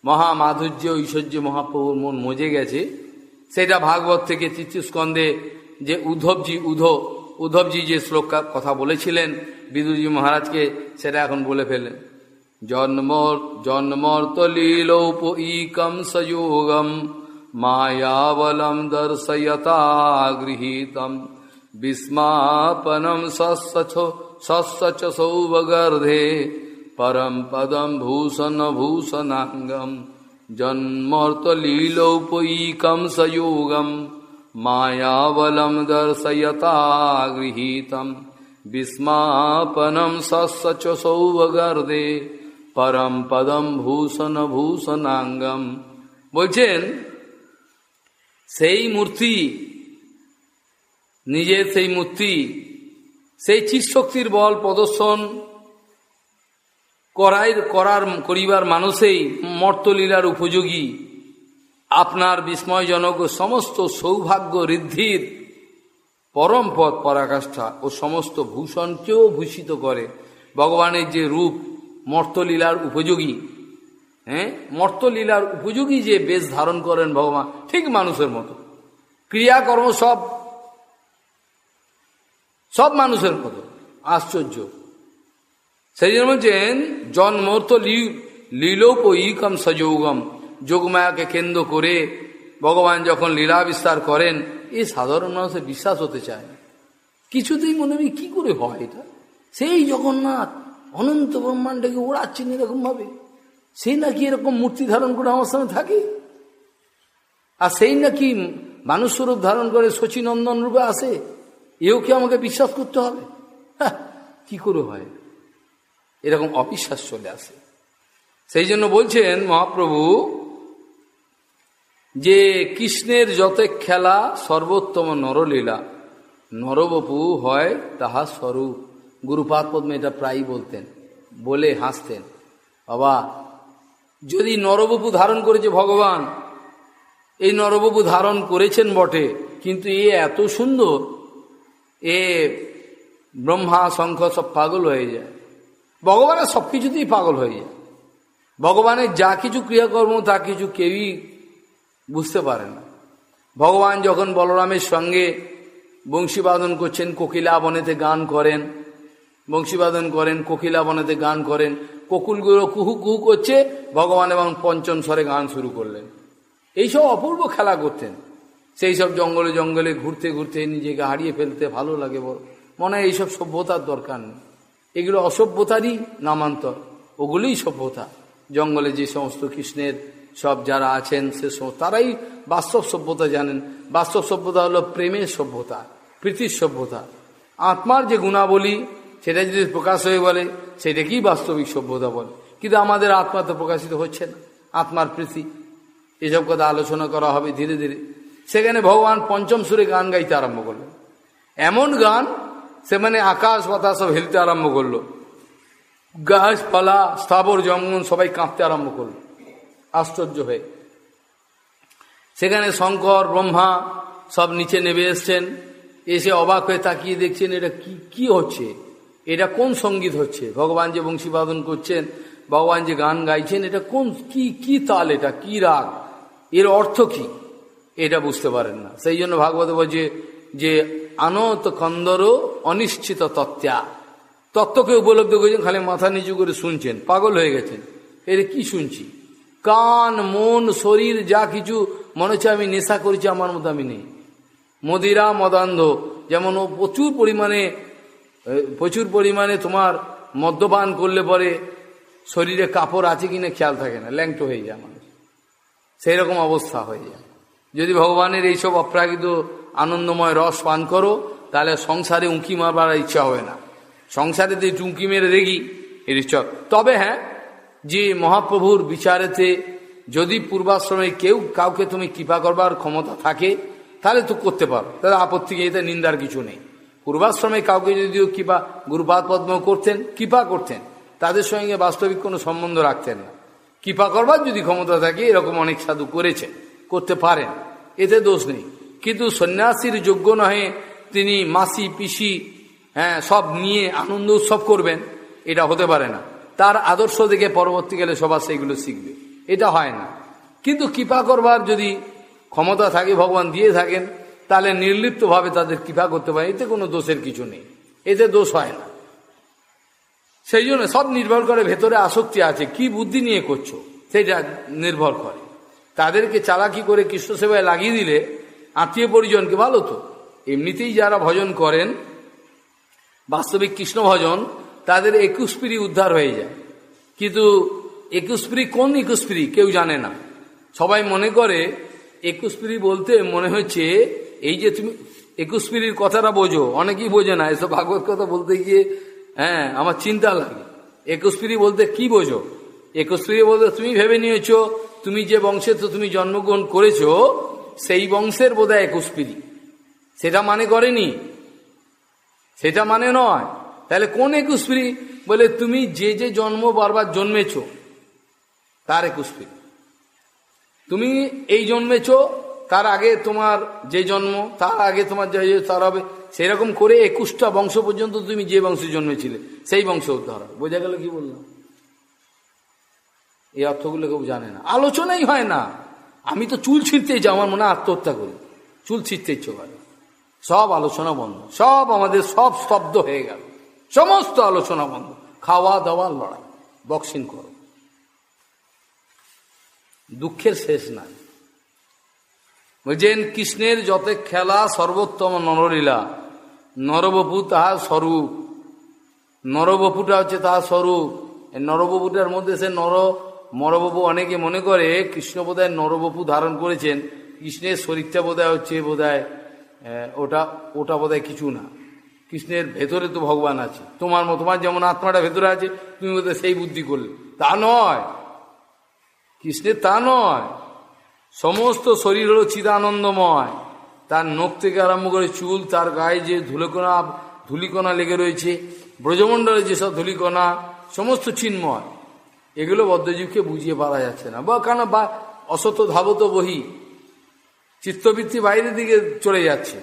মহা মাধুর্য ঐশ্বর্য মহাপ্রভুর মন মজে গেছে। সেটা ভাগবত থেকে তৃতীয় স্কন্ধে যে উদ্ধবজি উধ, উদ্ধবজি যে শ্লোক কথা বলেছিলেন বিদুজি মহারাজকে সেটা এখন বলে ফেলেন জন্মর জন্মর্ত লীলৌপঈকম সযোগম মায়াবলম দর্শয়তা গৃহীতম। বিস্মাপনম সৌবগর্ধে। পরম পদম ভূষণ ভূষণাঙ্গম জন্মর্তলীলৌপৈকম সয়োগম মায়াবলম দর্শয়তা গৃহীতম বিস্মাপনম সস্বচ সৌবগর্ধে পরম পদম ভূষণ ভূষণাঙ্গম বলছেন সেই মূর্তি নিজের সেই মূর্তি সেই চিৎশক্তির বল প্রদর্শন করাই, করার, করিবার মানুষেই মর্তলীলার উপযোগী। আপনার বিস্ময়জনক সমস্ত সৌভাগ্য ঋদ্ধির পরম পথ পরাকাষ্ঠা ও সমস্ত ভূষণকেও ভূষিত করে। ভগবানের যে রূপ মর্তলীলার উপযোগী হ্যাঁ? মর্তলীলার উপযোগী যে বেশ ধারণ করেন ভগবান, ঠিক মানুষের মতো। ক্রিয়াকর্ম সব সব মানুষের মতো। আশ্চর্য। সেই জন্য বলছেন জন্মর তো লীলোপইকম সযোগম যোগমায়াকে কেন্দ্র করে ভগবান যখন লীলা বিস্তার করেন এই সাধারণ মানুষের বিশ্বাস হতে চায় কিছুতেই মনে হয় কি করে হয় এটা? সেই জগন্নাথ অনন্ত ব্রহ্মাণ্ডকে ওড়াচ্ছেন এরকম ভাবে। সেই নাকি এরকম মূর্তি ধারণ করে আমার সামনে থাকে। আর সেই নাকি মানুষ স্বরূপ ধারণ করে শচীনন্দন রূপে আসে। এও কি আমাকে বিশ্বাস করতে হবে? কি করে হয় এরকম অবিশ্বাস চলে আসে। সেই জন্য বলছেন মহাপ্রভু, যে কৃষ্ণের যত খেলা, সর্বোত্তম নরলীলা, নরবপু হয় তাহা স্বরূপ। গুরুপাদ পদ্মে এটা প্রায়ই বলতেন, বলে হাসতেন। বাবা, যদি নরবপু ধারণ করেছে ভগবান, এই নরবপু ধারণ করেছেন বটে, কিন্তু এ এত সুন্দর, এ ব্রহ্মা, শঙ্খ সব পাগল হয়ে যায়। ভগবানের সব কিছুতেই পাগল হয়ে যায়। ভগবানের যা কিছু ক্রিয়াকর্ম, তা কিছু কেউই বুঝতে পারে না। ভগবান যখন বলরামের সঙ্গে বংশীবাদন করছেন কোকিলা বনেতে গান করেন, বংশীবাদন করেন কোকিলা বনেতে গান করেন, কোকুলগুলো কুহু কুহু করছে, ভগবান এবং পঞ্চম স্বরে গান শুরু করলেন। এইসব অপূর্ব খেলা করতেন। সেই সব জঙ্গলে জঙ্গলে ঘুরতে ঘুরতে নিজেকে হারিয়ে ফেলতে ভালো লাগে বড়। মনে হয় এইসব সভ্যতার দরকার নেই। এগুলো অসভ্যতারই নামান্তর। ওগুলোই সভ্যতা। জঙ্গলে যে সমস্ত কৃষ্ণের সব যারা আছেন, সে তারাই বাস্তব সভ্যতা জানেন। বাস্তব সভ্যতা হলো প্রেমের সভ্যতা, প্রীতির সভ্যতা। আত্মার যে গুণাবলী, সেটা যদি প্রকাশ হয়ে বলে, সেটাকেই বাস্তবিক সভ্যতা বলে। কিন্তু আমাদের আত্মা তো প্রকাশিত হচ্ছে না। আত্মার প্রীতি, এসব কথা আলোচনা করা হবে ধীরে ধীরে। সেখানে ভগবান পঞ্চম সুরে গান গাইতে আরম্ভ করলেন। এমন গান সে মানে আকাশ বাতাস সব হেলতে আরম্ভ করল গাছপালা স্থাবর জঙ্গল সবাই কাঁপতে আরম্ভ করল আশ্চর্য হয়ে সেখানে শঙ্কর, ব্রহ্মা সব নিচে নেমে এসছেন। এসে অবাক হয়ে তাকিয়ে দেখছেন, এটা কি কি হচ্ছে? এটা কোন সংগীত হচ্ছে? ভগবান যে বংশীবাদন করছেন, ভগবান যে গান গাইছেন, এটা কোন, কি কি তাল এটা? কি রাগ? এর অর্থ কি? এটা বুঝতে পারেন না। সেই জন্য ভাগবত বলছে যে, আনত কন্দর অনিশ্চিত তত্ত্বা। তত্ত্বকে উপলব্ধি করেছেন, খালি মাথা নিচু করে শুনছেন। পাগল হয়ে গেছেন। এর কি শুনছি? কান, মন, শরীর, যা কিছু মনে হচ্ছে আমি নেশা করেছি, আমার মতো আমি নেই। মদিরা, মদান্ধ, যেমন ও প্রচুর পরিমাণে প্রচুর পরিমাণে তোমার মদ্যপান করলে পরে শরীরে কাপড় আছে কিনা খেয়াল থাকে না, ল্যাংটো হয়ে যায় মানুষ। সেই রকম অবস্থা হয়ে যায়। যদি ভগবানের এইসব অপ্রাকৃত আনন্দময় রস পান করো তাহলে সংসারে উঁকি মারবার ইচ্ছা হবে না। সংসারে দিয়ে চুমকি মেরে দেখি এর ইচ্ছা তবে হ্যাঁ যে মহাপ্রভুর বিচারেতে যদি পূর্বাশ্রমে কেউ কাউকে তুমি কৃপা করবার ক্ষমতা থাকে, তাহলে তো করতে পারো। তাহলে আপত্তি এতে নিন্দার কিছু নেই। পূর্বাশ্রমে কাউকে যদিও কৃপা গুরুপাদ পদ্ম করতেন, কৃপা করতেন, তাদের সঙ্গে বাস্তবিক কোনো সম্বন্ধ রাখতেন না। কৃপা করবার যদি ক্ষমতা থাকে, এরকম অনেক সাধু করেছে করতে পারেন, এতে দোষ নেই। কিন্তু সন্ন্যাসীর যোগ্য নহে তিনি মাসি, পিসি হ্যাঁ সব নিয়ে আনন্দ উৎসব করবেন, এটা হতে পারে না। তার আদর্শ দেখে পরবর্তীকালে সবার সেইগুলো শিখবে। এটা হয় না। কিন্তু কৃপা করবার যদি ক্ষমতা থাকে, ভগবান দিয়ে থাকেন, তাহলে নির্লিপ্তভাবে তাদের কৃপা করতে পারে এতে কোনো দোষের কিছু নেই। এতে দোষ হয় না। সেই জন্য সব নির্ভর করে ভেতরে আসক্তি আছে। কি বুদ্ধি নিয়ে করছ? সেটা নির্ভর করে। তাদেরকে চালাকি করে কৃষ্ণ সেবায় লাগিয়ে দিলে আত্মীয় পরিজনকে ভালো তো। এমনিতেই যারা ভজন করেন, বাস্তবিক কৃষ্ণ ভজন, তাদের একুশ উদ্ধার হয়ে যায়। কিন্তু একুশ কোন একুশ কেউ জানে না। সবাই মনে করে একুশ বলতে মনে হচ্ছে এই যে তুমি একুশ পিড়ির কথাটা বোঝো, অনেকেই বোঝে না, এসব ভাগবত কথা বলতে গিয়ে হ্যাঁ আমার চিন্তা লাগে। একুশ পিড়ি বলতে কি বোঝো? একুশ বলতে তুমি ভেবে নিয়েছ, তুমি যে বংশে তো তুমি জন্মগ্রহণ করেছ, সেই বংশের বোধহয় একুশ পিড়ি। সেটা মানে করেনি। সেটা মানে নয়। তাহলে কোন একুশ বলে তুমি যে যে জন্ম বারবার জন্মেছ, তার একুশ তুমি এই জন্মেছ, তার আগে তোমার যে জন্ম, তার আগে তোমার যে তার হবে। সেরকম করে একুশটা বংশ পর্যন্ত তুমি যে বংশে জন্মেছিলে, সেই বংশ উদ্ধার বোঝা গেল কি বললাম? এই অর্থগুলো কেউ জানে না। আলোচনাই হয় না। আমি তো চুল ছিঁড়তে চাই, আমার মনে আত্মহত্যা করি। চুল ছিঁড়তে ইচ্ছে করে। সব আলোচনা বন্ধ। সব আমাদের সব স্তব্ধ হয়ে গেল। সমস্ত আলোচনা বন্ধ। খাওয়া দাওয়া লড়াই। বক্সিং করো। দুঃখের শেষ নাই। বুঝছেন কৃষ্ণের যত খেলা সর্বোত্তম নরলীলা, নরবপু তাহার স্বরূপ। নরবপুটা হচ্ছে তাহার স্বরূপ। নরবপুটার মধ্যে সে নর, মরবপু অনেকে মনে করে কৃষ্ণ বোধহয় নরবপু ধারণ করেছেন। কৃষ্ণের শরীরটা বোধহয় হচ্ছে বোধহয় ওটা ওটা বোধহয় কিছু না। কৃষ্ণের ভেতরে তো ভগবান আছে। তোমার মতো, তোমার যেমন আত্মাটা ভেতরে আছে, তুমি বোধহয় সেই বুদ্ধি করলে। তা নয়। কৃষ্ণের তা নয়। সমস্ত শরীর হলো চিদানন্দময়। তার নখ থেকে আরম্ভ করে চুল, তার গায়ে যে ধুলিকণা ধুলিকোনা লেগে রয়েছে, ব্রজমণ্ডলে যেসব ধুলিকণা, সমস্ত চিন্ময়। এগুলো বদ্ধজীবকে বুঝিয়ে পারা যাচ্ছে না। বা কেন বা অসত ধাবত বহি চিত্তবৃত্তি বাইরের দিকে চলে যাচ্ছে।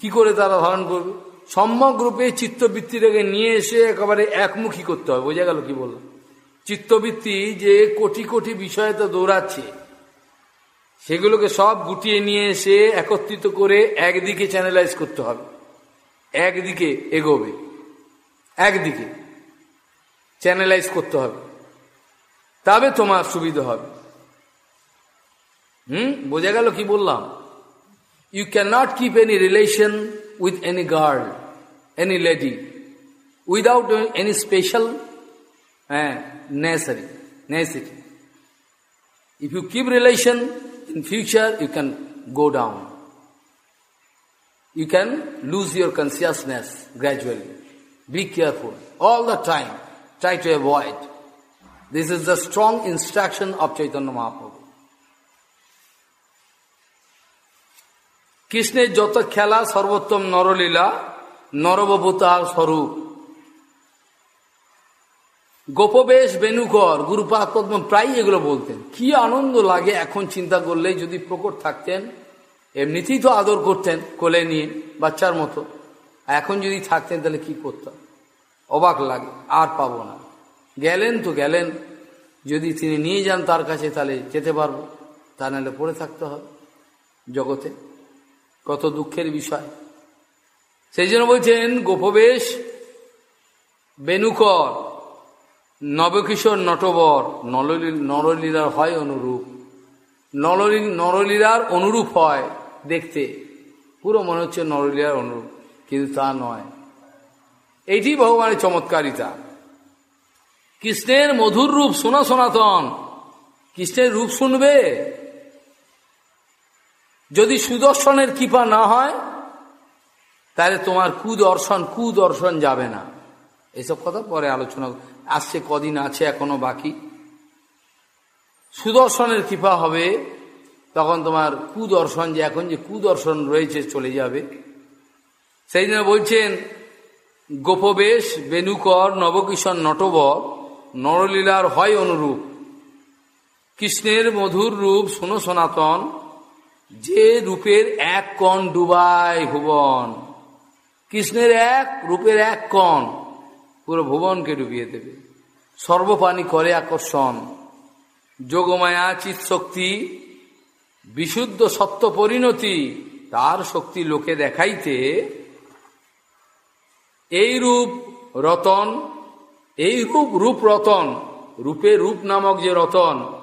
কি করে তারা ধারণ করবে? সম্যক রূপে চিত্তবৃত্তিটাকে নিয়ে এসে একেবারে একমুখী করতে হবে। বোঝা গেল কি বললাম? চিত্তবৃত্তি যে কোটি কোটি বিষয়ে বিষয়তে দৌড়াচ্ছে, সেগুলোকে সব গুটিয়ে নিয়ে এসে একত্রিত করে একদিকে চ্যানেলাইজ করতে হবে। একদিকে এগোবে। একদিকে চ্যানেলাইজ করতে হবে। তবে তোমার সুবিধা হবে। হুম বোঝা গেল কি বললাম you can not keep any relation with any girl any lady without any special হ্যাঁ necessary necessity If you keep relation in future, you can go down. You can lose your consciousness gradually. Be careful. All the time, try to avoid. This is the strong instruction of Chaitanya Mahaprabhu. কৃষ্ণের যত খেলা সর্বোত্তম নরলীলা নরবতার স্বরূপ। গোপবেশ বেনুকর গুরুপাদ প্রায় এগুলো বলতেন। কি আনন্দ লাগে এখন চিন্তা করলে যদি প্রকট থাকতেন, এমনিতেই তো আদর করতেন, কোলে নিয়ে, বাচ্চার মতো। এখন যদি থাকতেন, তাহলে কি করতাম? অবাক লাগে, আর পাবো না। গেলেন তো গেলেন, যদি তিনি নিয়ে যান তার কাছে, তাহলে যেতে পারব। তা নাহলে পড়ে থাকতে হবে জগতে। কত দুঃখের বিষয়। সেই জন্য বলছেন, গোপবেশ বেনুকর নবকিশোর নটবর নরলীলার হয় অনুরূপ। নরলী নরলীলার অনুরূপ হয় দেখতে। পুরো মনে হচ্ছে নরলীলার অনুরূপ, কিন্তু তা নয়। এইটি ভগবানের চমৎকারিতা। কৃষ্ণের মধুর রূপ শোনা সনাতন। কৃষ্ণের রূপ শুনবে যদি সুদর্শনের কৃপা না হয়, তাহলে তোমার কুদর্শন কুদর্শন যাবে না। এসব কথা পরে আলোচনা আসছে কদিন আছে এখনও বাকি। সুদর্শনের কৃপা হবে, তখন তোমার কুদর্শন যে এখন যে কুদর্শন রয়েছে চলে যাবে। সেই জন্য বলছেন, গোপবেশ বেনুকর নবকিশন নটবর, নরলীলার হয় অনুরূপ। কৃষ্ণের মধুর রূপ, শোনো সনাতন যে রূপের এক কণ ডুবায় ভুবন, কৃষ্ণের এক, রূপের এক কণ, পুরো ভুবনকে ডুবিয়ে দেবে। সর্বপানি করে আকর্ষণ। যোগমায়া চিৎ শক্তি, বিশুদ্ধ সত্য পরিণতি, তার শক্তি লোকে দেখাইতে, এই রূপ রতন, এই রূপ রূপ রতন, রূপে রূপ নামক যে রতন,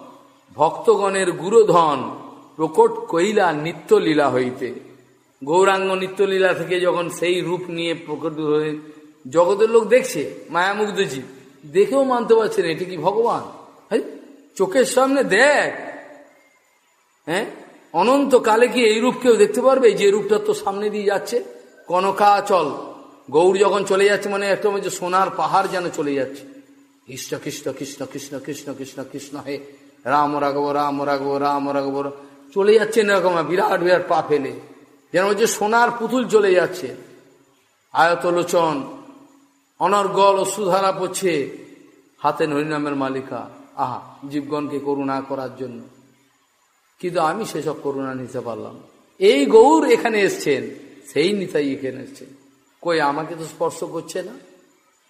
ভক্তগণের গুরুধন প্রকট কইলা নিত্যলীলা হইতে। গৌরাঙ্গ নিত্যলীলা থেকে যখন সেই রূপ নিয়ে প্রকট হয়ে জগতের লোক দেখছে, মায়ামুগ্ধ জীব, দেখেও মানতে পারছে না, এটি কি ভগবান? চোখের সামনে দেখ। হ্যাঁ? অনন্ত কালে কি এই রূপ কেউ দেখতে পারবে? যে রূপটা তো সামনে দিয়ে যাচ্ছে। কনকাচল গৌর যখন চলে যাচ্ছে মানে একটা মধ্যে সোনার পাহাড় যেন চলে যাচ্ছে। কৃষ্ণ কৃষ্ণ কৃষ্ণ কৃষ্ণ কৃষ্ণ কৃষ্ণ কৃষ্ণ, হে রাম রাঘব রাম রাঘব রাম রাঘব চলে যাচ্ছে এরকম, বিরাট বিরাট পা ফেলে যেন যে সোনার পুতুল চলে যাচ্ছে। আয়তলোচন, অনর্গল অশ্রুধারা পড়ছে হাতে হরিনামের মালিকা। আহা, জীবগণকে করুণা করার জন্য। কিন্তু আমি সেসব করুণা নিতে পারলাম। এই গৌর এখানে এসছেন, সেই নিতাই এখানে এসছেন। কই, আমাকে তো স্পর্শ করছে না?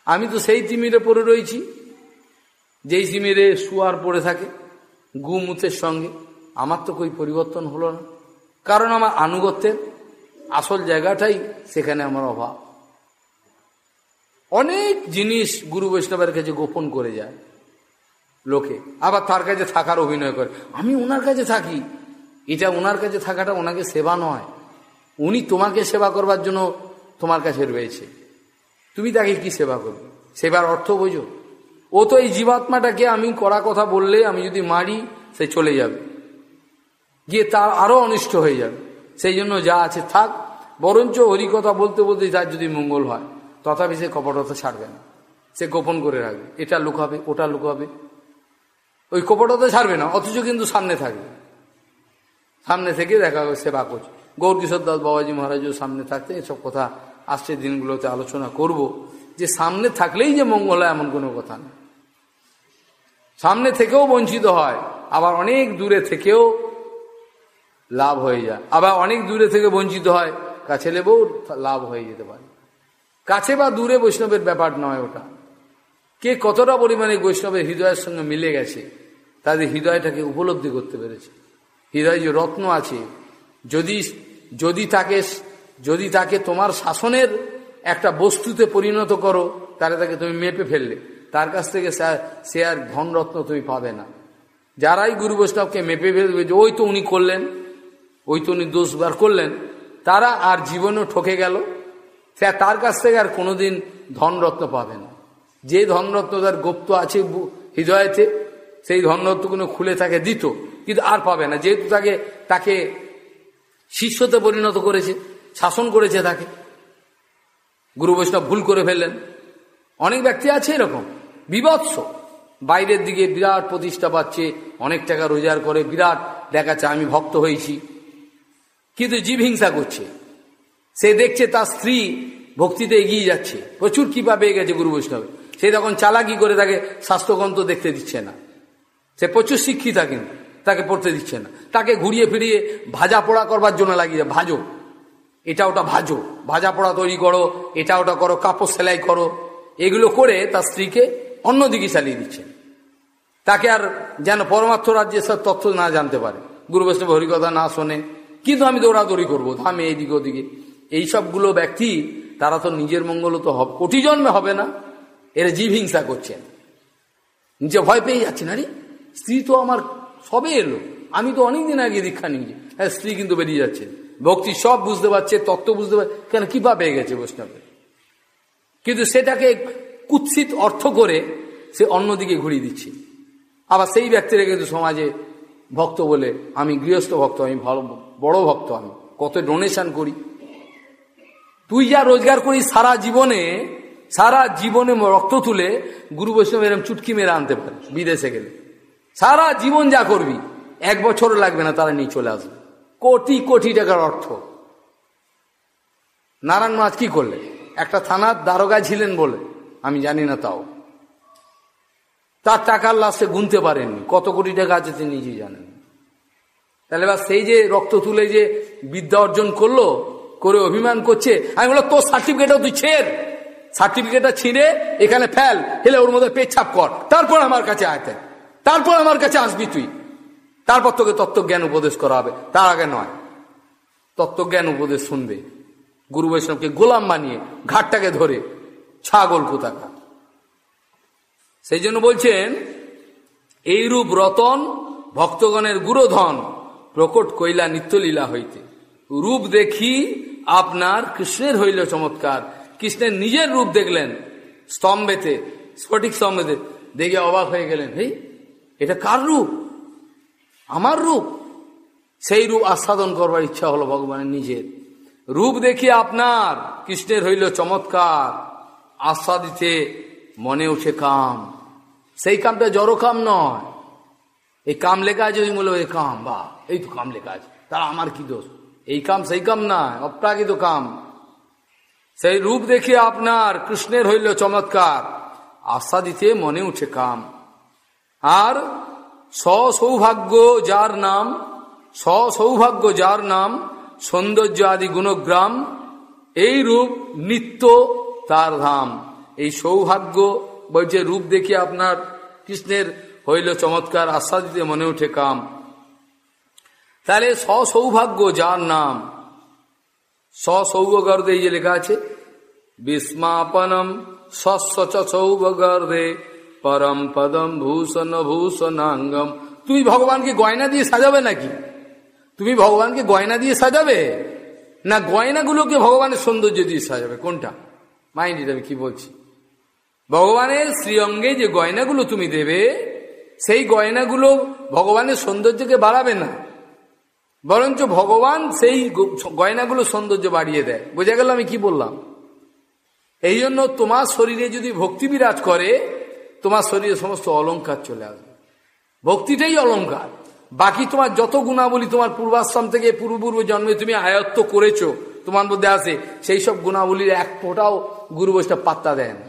আমি তো সেই তিমিরে পড়ে রয়েছি। যেই তিমিরে শুয়ার পড়ে থাকে, গুমুতের সঙ্গে। আমার তো কই পরিবর্তন হলো না। কারণ আমার আনুগত্যের আসল জায়গাটাই সেখানে আমার অভাব। অনেক জিনিস গুরু বৈষ্ণবের কাছে গোপন করে যায় লোকে। আবার তার কাছে থাকার অভিনয় করে। আমি ওনার কাছে থাকি। এটা ওনার কাছে থাকাটা ওনাকে সেবা নয়। উনি তোমাকে সেবা করবার জন্য তোমার কাছে রয়েছে। তুমি তাকে কি সেবা করবে? সেবার অর্থ বোঝো। ও তো এই জীবাত্মাটাকে আমি করা কথা বললে আমি যদি মারি, সে চলে যাবে। গিয়ে তার আরও অনিষ্ট হয়ে যাবে। সেই জন্য যা আছে থাক, বরঞ্চ হরিকথা বলতে বলতে তার যদি মঙ্গল হয়, তথাপি সে কপটতা ছাড়বে না। সে গোপন করে রাখবে। এটা লুকাবে, ওটা লুকাবে। ওই কপটতা ছাড়বে না, অথচ কিন্তু সামনে থাকবে। সামনে থেকে দেখা সেবা করছে। গৌরকিশোর দাস বাবাজি মহারাজও সামনে থাকতে এসব কথা আসছে দিনগুলোতে আলোচনা করব, যে সামনে থাকলেই যে মঙ্গল হয় এমন কোনো কথা নেই সামনে থেকেও বঞ্চিত হয়, আবার অনেক দূরে থেকেও লাভ হয়ে যায়। আবার অনেক দূরে থেকে বঞ্চিত হয়। কাছে লেবেও লাভ হয়ে যেতে পারে। কাছে বা দূরে বৈষ্ণবের ব্যাপার নয় ওটা। কে কতটা পরিমাণে বৈষ্ণবের হৃদয়ের সঙ্গে মিলে গেছে, তাদের হৃদয়টাকে উপলব্ধি করতে পেরেছে। হৃদয় যে রত্ন আছে, যদি যদি তাকে যদি তাকে তোমার শাসনের একটা বস্তুতে পরিণত করো, তাহলে তাকে তুমি মেপে ফেললে। তার কাছ থেকে সে আর ধনরত্ন তুমি পাবে না। যারাই গুরু বৈষ্ণবকে মেপে ফেলবে ওই তো উনি করলেন ওই তো উনি দোষবার করলেন। তারা আর জীবনও ঠকে গেল। তার কাছ থেকে আর কোনোদিন ধনরত্ন পাবে না। যে ধনরত্ন তার গুপ্ত আছে হৃদয়তে, সেই ধনরত্নগুলো খুলে তাকে দিত, কিন্তু আর পাবে না। যেহেতু তাকে তাকে শিষ্যতে পরিণত করেছে, শাসন করেছে তাকে। গুরু বৈষ্ণব ভুল করে ফেললেন। অনেক ব্যক্তি আছে এরকম, বিভৎস। বাইরের দিকে বিরাট প্রতিষ্ঠা পাচ্ছে, অনেক টাকা রোজগার করে, বিরাট দেখাচ্ছে, আমি ভক্ত হয়েছি। কিন্তু জীব হিংসা করছে। সে দেখছে তার স্ত্রী ভক্তিতে এগিয়ে যাচ্ছে। প্রচুর কৃপা পেয়ে গেছে গুরু বৈষ্ণবে সে তখন চালাকি করে তাকে স্বাস্থ্যগ্রন্থ দেখতে দিচ্ছে না। সে প্রচুর শিক্ষিতা কিন্তু, তাকে পড়তে দিচ্ছে না। তাকে ঘুরিয়ে ফিরিয়ে ভাজা পোড়া করবার জন্য লাগিয়ে ভাজো। এটা ওটা ভাজো। ভাজা পোড়া তৈরি করো, এটা ওটা করো, কাপড় সেলাই করো। এগুলো করে তার স্ত্রীকে অন্যদিকে চালিয়ে দিচ্ছেন তাকে আর যেন পরমার্থ রাজ্যের সব তথ্য না জানতে পারে। গুরু বৈষ্ণব হরিকথা না শোনে। কিন্তু আমি দৌড়াদৌড়ি করব থামে এইদিকে ওদিকে। এইসবগুলো ব্যক্তি, তারা তো নিজের মঙ্গল তো কোটি জন্মে হবে না। এরা জীব হিংসা করছেন নিজে ভয় পেয়ে না রে? স্ত্রী তো আমার সবে এলো। আমি তো অনেকদিন আগে দীক্ষা নিয়েছি। হ্যাঁ স্ত্রী কিন্তু বেরিয়ে যাচ্ছে। ভক্তি সব বুঝতে পারছে, তত্ত্ব বুঝতে পারছে। কেন কিপা পেয়ে গেছে বৈষ্ণবের কিন্তু সেটাকে কুৎসিত অর্থ করে সে অন্যদিকে ঘুরিয়ে দিচ্ছে। আবার সেই ব্যক্তিরা কিন্তু সমাজে ভক্ত বলে আমি গৃহস্থ ভক্ত, আমি ভালো, বড় ভক্ত আমি। কত ডোনেশন করি। তুই যা রোজগার করি সারা জীবনে সারা জীবনে রক্ত তুলে গুরু বৈষ্ণব এরম চুটকি মেরে আনতে পারে বিদেশে গেলে। সারা জীবন যা করবি, এক বছরও লাগবে না তারা নিয়ে চলে আসবে। কোটি কোটি টাকার অর্থ। নারায়ণ মাছ কি করলে একটা থানার দারোগা ছিলেন বলে, আমি জানি না তাও। তার টাকার লাশে গুনতে পারেননি। কত কোটি টাকা আছে তিনি নিজেই জানেন। তাহলে এবার সেই যে রক্ত তুলে যে বিদ্যা অর্জন করল, করে অভিমান করছে, আমি বললাম, তোর সার্টিফিকেটও তুই ছেড়। সার্টিফিকেটটা ছিঁড়ে এখানে ফেল, হেলে ওর মধ্যে পেছাপ কর। তারপর আমার কাছে আয়তে তারপর আমার কাছে আসবি তুই। তারপর তোকে তত্ত্বজ্ঞান উপদেশ করা হবে। তার আগে নয়। তত্ত্বজ্ঞান উপদেশ শুনবে। গুরু বৈষ্ণবকে গোলাম বানিয়ে ঘাটটাকে ধরে, ছাগল কোথাকা সেই জন্য বলছেন, এইরূপ রতন ভক্তগণের গুরুধন প্রকট কইলা নিত্যলীলা হইতে। রূপ দেখি আপনার কৃষ্ণের হইল চমৎকার। কৃষ্ণের নিজের রূপ দেখলেন, স্তম্ভেতে, স্ফটিক স্তম্ভেতে দেখে অবাক হয়ে গেলেন। হেই, এটা কার রূপ? আমার রূপ? সেই রূপ আস্বাদন করবার ইচ্ছা হলো ভগবানের নিজের। রূপ দেখি আপনার কৃষ্ণের হইল চমৎকার। আস্বাদিতে মনে উঠে কাম। সেই কামটা জড়ো কাম নয়। এই কাম লেখা আছে বলে এই কাম। বা এই তো কাম লেখা আছে। তারা আমার কি দোষ? এই কাম সেই কাম না অপ্রাকৃত কাম। সেই রূপ দেখে আপনার কৃষ্ণের হইল চমৎকার। আশা দিতে মনে উঠে কাম। আর সৌভাগ্য যার নাম সৌভাগ্য যার নাম, সৌন্দর্য আদি গুণগ্রাম, এই রূপ নিত্য তার ধাম। এই সৌভাগ্য বলছে রূপ দেখে আপনার, কৃষ্ণের হইল চমৎকার আশ্বাস দিতে মনে উঠে কাম। তাহলে সৌভাগ্য যার নাম? সৌভগর্দে এই যে লেখা আছে, বিস্মাপনম সস্বচ পরম পদম ভূষণ ভূষণাঙ্গম। তুমি ভগবানকে গয়না দিয়ে সাজাবে নাকি? তুমি ভগবানকে গয়না দিয়ে সাজাবে? না গয়নাগুলোকে ভগবানের সৌন্দর্য দিয়ে সাজাবে? কোনটা? মাইন্ড আমি কি বলছি? ভগবানের শ্রীঅঙ্গে যে গয়নাগুলো তুমি দেবে, সেই গয়নাগুলো ভগবানের সৌন্দর্যকে বাড়াবে না। বরঞ্চ ভগবান সেই গয়নাগুলো সৌন্দর্য বাড়িয়ে দেয়। বোঝা গেল আমি কি বললাম? এই জন্য তোমার শরীরে যদি ভক্তি বিরাজ করে, তোমার শরীরে সমস্ত অলঙ্কার চলে আসবে। ভক্তিটাই অলঙ্কার বাকি তোমার যত গুণাবলী তোমার পূর্বাশ্রম থেকে পূর্বপূর্ব জন্মে তুমি আয়ত্ত করেছ, তোমার মধ্যে আছে, সেই সব গুণাবলীর এক ফোটাও গুরু বৈষ্ণব পাত্তা দেয় না।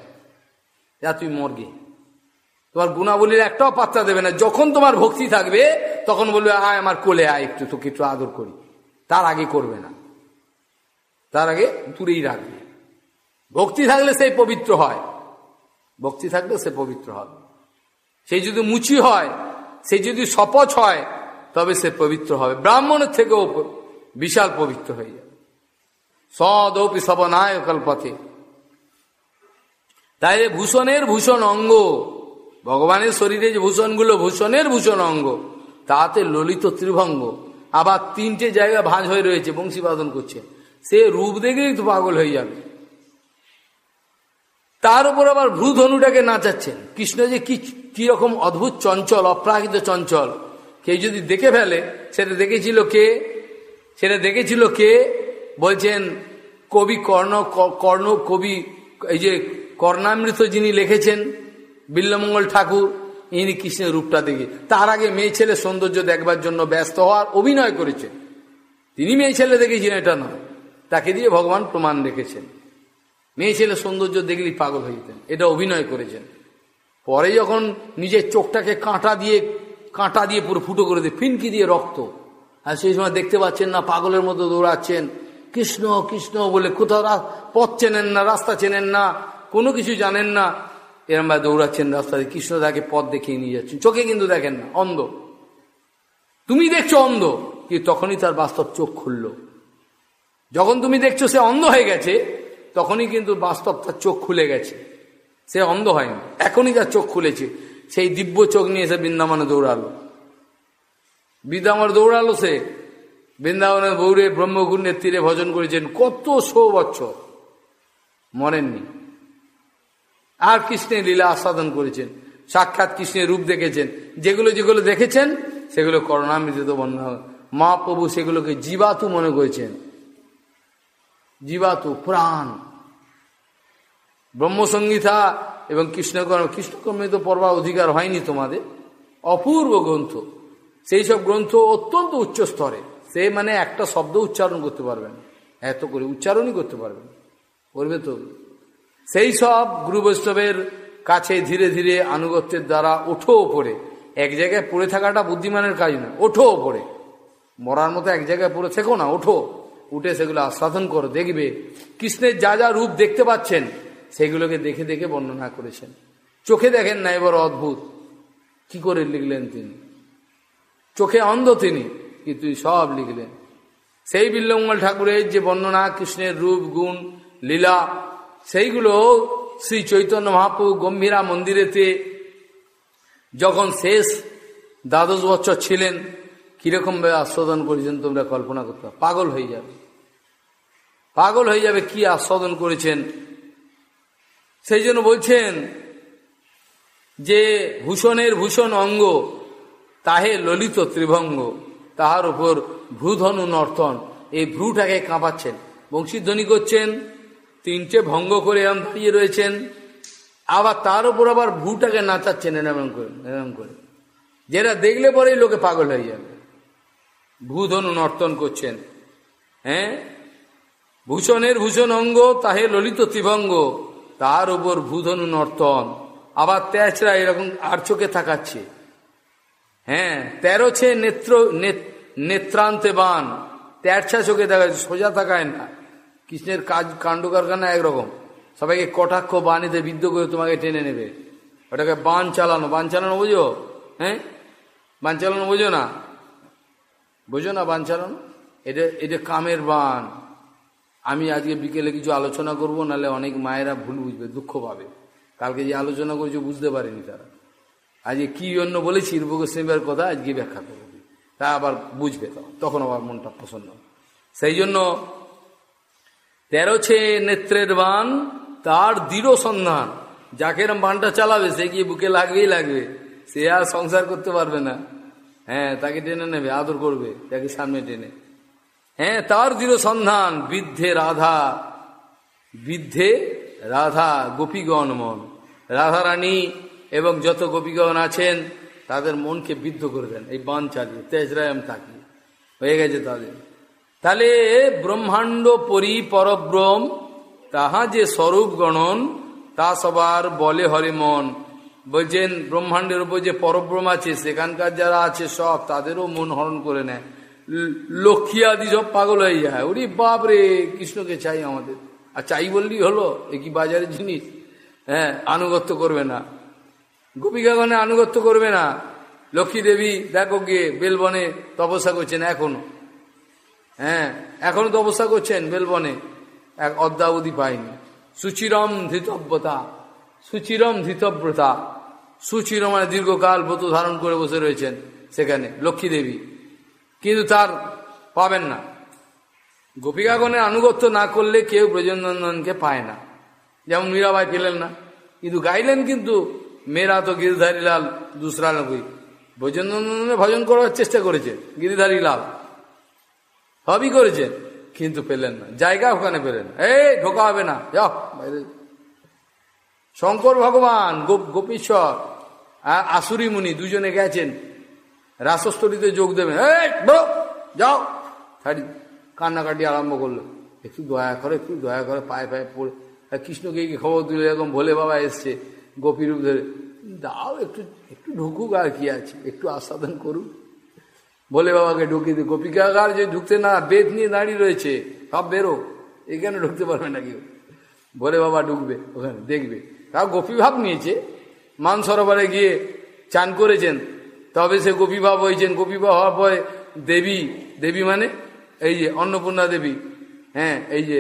যা তুমি মর্গে তোমার গুণাবলীর একটাও পাত্তা দেবে না। যখন তোমার ভক্তি থাকবে, তখন বলবে, আয় আমার কোলে, আয় একটু, তোকে একটু আদর করি। তার আগে করবে না। তার আগে দূরেই রাখবে। ভক্তি থাকলে সেই পবিত্র হয়। ভক্তি থাকলে সে পবিত্র হবে সেই যদি মুচি হয়, সে যদি শপথ হয়, তবে সে পবিত্র হবে। ব্রাহ্মণের থেকেও বিশাল পবিত্র হয়ে যাবে সদৌপি সবনায় কল্পথে তাই ভূষণের ভূষণ অঙ্গ। ভগবানের শরীরে যে ভূষণগুলো, ভূষণের ভূষণ অঙ্গ, তাতে ললিত ত্রিভঙ্গ। আবার তিনটে জায়গা ভাঁজ হয়ে রয়েছে, বংশীবাদন করছে। সে রূপ দেখেই তো পাগল হয়ে যাবে। তার উপর আবার ভ্রুধনুটাকে নাচাচ্ছেন। কৃষ্ণ যে কি কীরকম অদ্ভুত চঞ্চল, অপ্রাকৃত চঞ্চল। কেউ যদি দেখে ফেলে, সেটা দেখেছিল কে? সেটা দেখেছিল কে? বলছেন, কবি কর্ণ কর্ণ কবি, এই যে কর্ণামৃত যিনি লিখেছেন, বিল্লমঙ্গল ঠাকুর, ইনি কৃষ্ণের রূপটা দেখে। তার আগে মেয়ে ছেলে সৌন্দর্য দেখবার জন্য ব্যস্ত হওয়ার অভিনয় করেছেন। তিনি মেয়ে ছেলে দেখেছিলেন এটা নয়। তাকে দিয়ে ভগবান প্রমাণ রেখেছেন। মেয়ে ছেলে সৌন্দর্য দেখলেই পাগল হয়ে যেতেন। এটা অভিনয় করেছেন। পরে যখন নিজের চোখটাকে কাঁটা দিয়ে কাঁটা দিয়ে পুরো ফুটো করে দিয়ে, ফিনকি দিয়ে রক্ত, আর সেই সময় দেখতে পাচ্ছেন না, পাগলের মতো দৌড়াচ্ছেন। কৃষ্ণ কৃষ্ণ বলে কোথাও পথ চেনেন না, রাস্তা চেনেন না কোনো কিছু জানেন না। এরম দৌড়াচ্ছেন রাস্তাতে কৃষ্ণ তাকে পথ দেখিয়ে নিয়ে যাচ্ছেন। চোখে কিন্তু দেখেন না, অন্ধ। তুমি দেখছ অন্ধ কি তখনই তার বাস্তব চোখ খুলল। যখন তুমি দেখছ সে অন্ধ হয়ে গেছে, তখনই কিন্তু বাস্তব তার চোখ খুলে গেছে। সে অন্ধ হয়নি, এখনই তার চোখ খুলেছে। সেই দিব্য চোখ নিয়ে এসে বৃন্দাবনে দৌড়ালো। বৃন্দাবনে দৌড়ালো সে। বৃন্দাবনের বৌরে ব্রহ্মকুণ্ডের তীরে ভজন করেছেন কত শো বছর মরেননি। আর কৃষ্ণের লীলা আস্বাদন করেছেন, সাক্ষাৎ কৃষ্ণের রূপ দেখেছেন। যেগুলো যেগুলো দেখেছেন, সেগুলো করণামৃত বর্ণনা মহাপ্রভু সেগুলোকে জীবাতু মনে করেছেন। জীবাতু, প্রাণ। ব্রহ্মসংগীতা এবং কৃষ্ণকর্ম কৃষ্ণকর্মে তো পড়বার অধিকার হয়নি তোমাদের। অপূর্ব গ্রন্থ। সেই সব গ্রন্থ অত্যন্ত উচ্চ স্তরে। সে মানে একটা শব্দ উচ্চারণ করতে পারবেন এত করে উচ্চারণই করতে পারবেন করবে তো? সেই সব গুরু বৈষ্ণবের কাছে ধীরে ধীরে আনুগত্যের দ্বারা ওঠো ওপরে এক জায়গায় পড়ে থাকাটা বুদ্ধিমানের কাজ না, ওঠো ওপরে মরার মতো এক জায়গায় পড়ে থেকো না, ওঠো। উঠে সেগুলো আস্বাদন করো, দেখবে কৃষ্ণের যা যা রূপ দেখতে পাচ্ছেন, সেগুলোকে দেখে দেখে বর্ণনা করেছেন। চোখে দেখেন না এবার অদ্ভুত। কি করে লিখলেন তিনি? চোখে অন্ধ তিনি কিন্তু সব লিখলেন। সেই বিল্লমঙ্গল ঠাকুরের যে বর্ণনা, কৃষ্ণের রূপ, গুণ, লীলা সেইগুলো শ্রী চৈতন্য মহাপ্রভু গম্ভীরা মন্দিরেতে যখন শেষ দ্বাদশ বছর ছিলেন, কীরকম ভাবে আস্বাদন করেছেন তোমরা কল্পনা করতে পাগল হয়ে যাবে। পাগল হয়ে যাবে, কি আস্বাদন করেছেন? সেই জন্য বলছেন যে, ভূষণের ভূষণ অঙ্গ, তাহে ললিত ত্রিভঙ্গ, তাহার উপর ভ্রুধনু নর্তন এই ভ্রুটাকে কাঁপাচ্ছেন। বংশীধ্বনি করছেন তিনটে ভঙ্গ করে এরম দাঁড়িয়ে রয়েছেন। আবার তার উপর আবার ভ্রুটাকে নাচাচ্ছেন এরম করে এরম করে। যেটা দেখলে পরেই লোকে পাগল হয়ে যাবে। ভূধনু নর্তন করছেন। হ্যাঁ? ভূষণের ভূষণ অঙ্গ, তাহে ললিত ত্রিভঙ্গ। তার উপর ভূধনু নর্তন। আবার তেচরা এরকম আর চোখে থাকাচ্ছে। হ্যাঁ? তেরো তেরোছে নেত্র নেত্রান্তে বান। তেরছা চোখে দেখা সোজা থাকায় না। কৃষ্ণের কাজ কাণ্ড কারখানা একরকম। সবাইকে কটাক্ষ বাণীতে বিদ্ধ করে তোমাকে টেনে নেবে। ওটাকে বান চালানো। বান চালানো বোঝো? হ্যাঁ? বান চালানো বোঝো না? বোঝো না বান চালানো? এটা এটা কামের বান। আমি আজকে বিকেলে কিছু আলোচনা করব, নাহলে অনেক মায়েরা ভুল বুঝবে, দুঃখ পাবে। কালকে যে আলোচনা করেছে বুঝতে পারেনি তারা। আজকে কি জন্য বলেছি? রূপগোস্বামীর কথা আজকে ব্যাখ্যা করব। তা আবার বুঝবে তখন। আবার মনটা প্রসন্ন সেই জন্য তেরোছে নেত্রের বান, তার দৃঢ় সন্ধান। যাকে এরম বানটা চালাবে, সে গিয়ে বুকে লাগবেই লাগবে? সে আর সংসার করতে পারবে না। হ্যাঁ তাকে টেনে নেবে, আদর করবে তাকে সামনে টেনে। হ্যাঁ তার দৃঢ় সন্ধান, বৃদ্ধে রাধা। বৃদ্ধে রাধা, গোপীগণ মন। রাধারানী এবং যত গোপীগণ আছেন, তাদের মনকে বিদ্ধ করে দেন। এই বান চালিয়ে, তেজরায়াম থাকি হয়ে গেছে তাদের। তাহলে ব্রহ্মাণ্ড পরি পরব্রহ্ম তাহা যে স্বরূপ গণন, তা সবার বলে হরে মন। বলছেন, ব্রহ্মাণ্ডের উপর যে পরব্রহ্ম আছে, সেখানকার যারা আছে সব, তাদেরও মন হরণ করে নেয়। লক্ষ্মী আদি সব পাগল হয়ে যায়। ওরে বাপ রে, কৃষ্ণকে চাই আমাদের। আর চাই বললেই হলো, এ কি বাজারের জিনিস? হ্যাঁ আনুগত্য করবে না। গোপিকাগণে আনুগত্য করবে না। লক্ষ্মী দেবী দেখো গিয়ে বেলবনে তপস্যা করছেন এখনও। হ্যাঁ এখনও অবস্থা করছেন বেলবনে এক অদ্যাবধি পায়নি সুচিরম ধৃতব্যতা, সুচিরম ধৃতব্রতা সুচির মানে দীর্ঘকাল ব্রত ধারণ করে বসে রয়েছেন সেখানে, লক্ষ্মী দেবী। কিন্তু তার পাবেন না। গোপিকাগণের আনুগত্য না করলে কেউ ব্রজনন্দনকে পায় না। যেমন মীরাবাই পেলেন না। কিন্তু গাইলেন কিন্তু মেয়েরা তো গিরিধারী লাল, দুসরা নবী। ব্রজনন্দনের ভজন করার চেষ্টা করেছে, গিরিধারী লাল। সবই করেছেন কিন্তু পেলেন না। জায়গা ওখানে পেলেন এই ঢোকা হবে না। যাও। বাইরে। শঙ্কর ভগবান গোপ গোপীশ্বর আর আসুরি মুনি দুজনে গেছেন। রাসস্থলীতে যোগ দেবেন। এই যাও। ছাড়ি। কান্নাকাটি আরম্ভ করল। একটু দয়া করে একটু দয়া করে পায়ে পায়ে পড়ে। কৃষ্ণকে কি খবর দিল এরকম ভোলে বাবা এসছে গোপীরূপ ধরে। দাও একটু একটু ঢুকুক আর কি আছে। একটু আস্বাদন করুক। বলে বাবাকে ঢুকিয়ে দিই গোপিকাগার যে ঢুকতে না, বেদ নিয়ে দাঁড়িয়ে রয়েছে, সব বেরো। এখানে ঢুকতে পারবে না কেউ। বলে বাবা ঢুকবে, ওখানে দেখবে। তাও গোপীভাব নিয়েছে। মান সরোবরে গিয়ে চান করেছেন। তবে সে গোপীভাব হয়েছেন। গোপীভাব হওয়ার পরে দেবী দেবী মানে এই যে অন্নপূর্ণা দেবী হ্যাঁ এই যে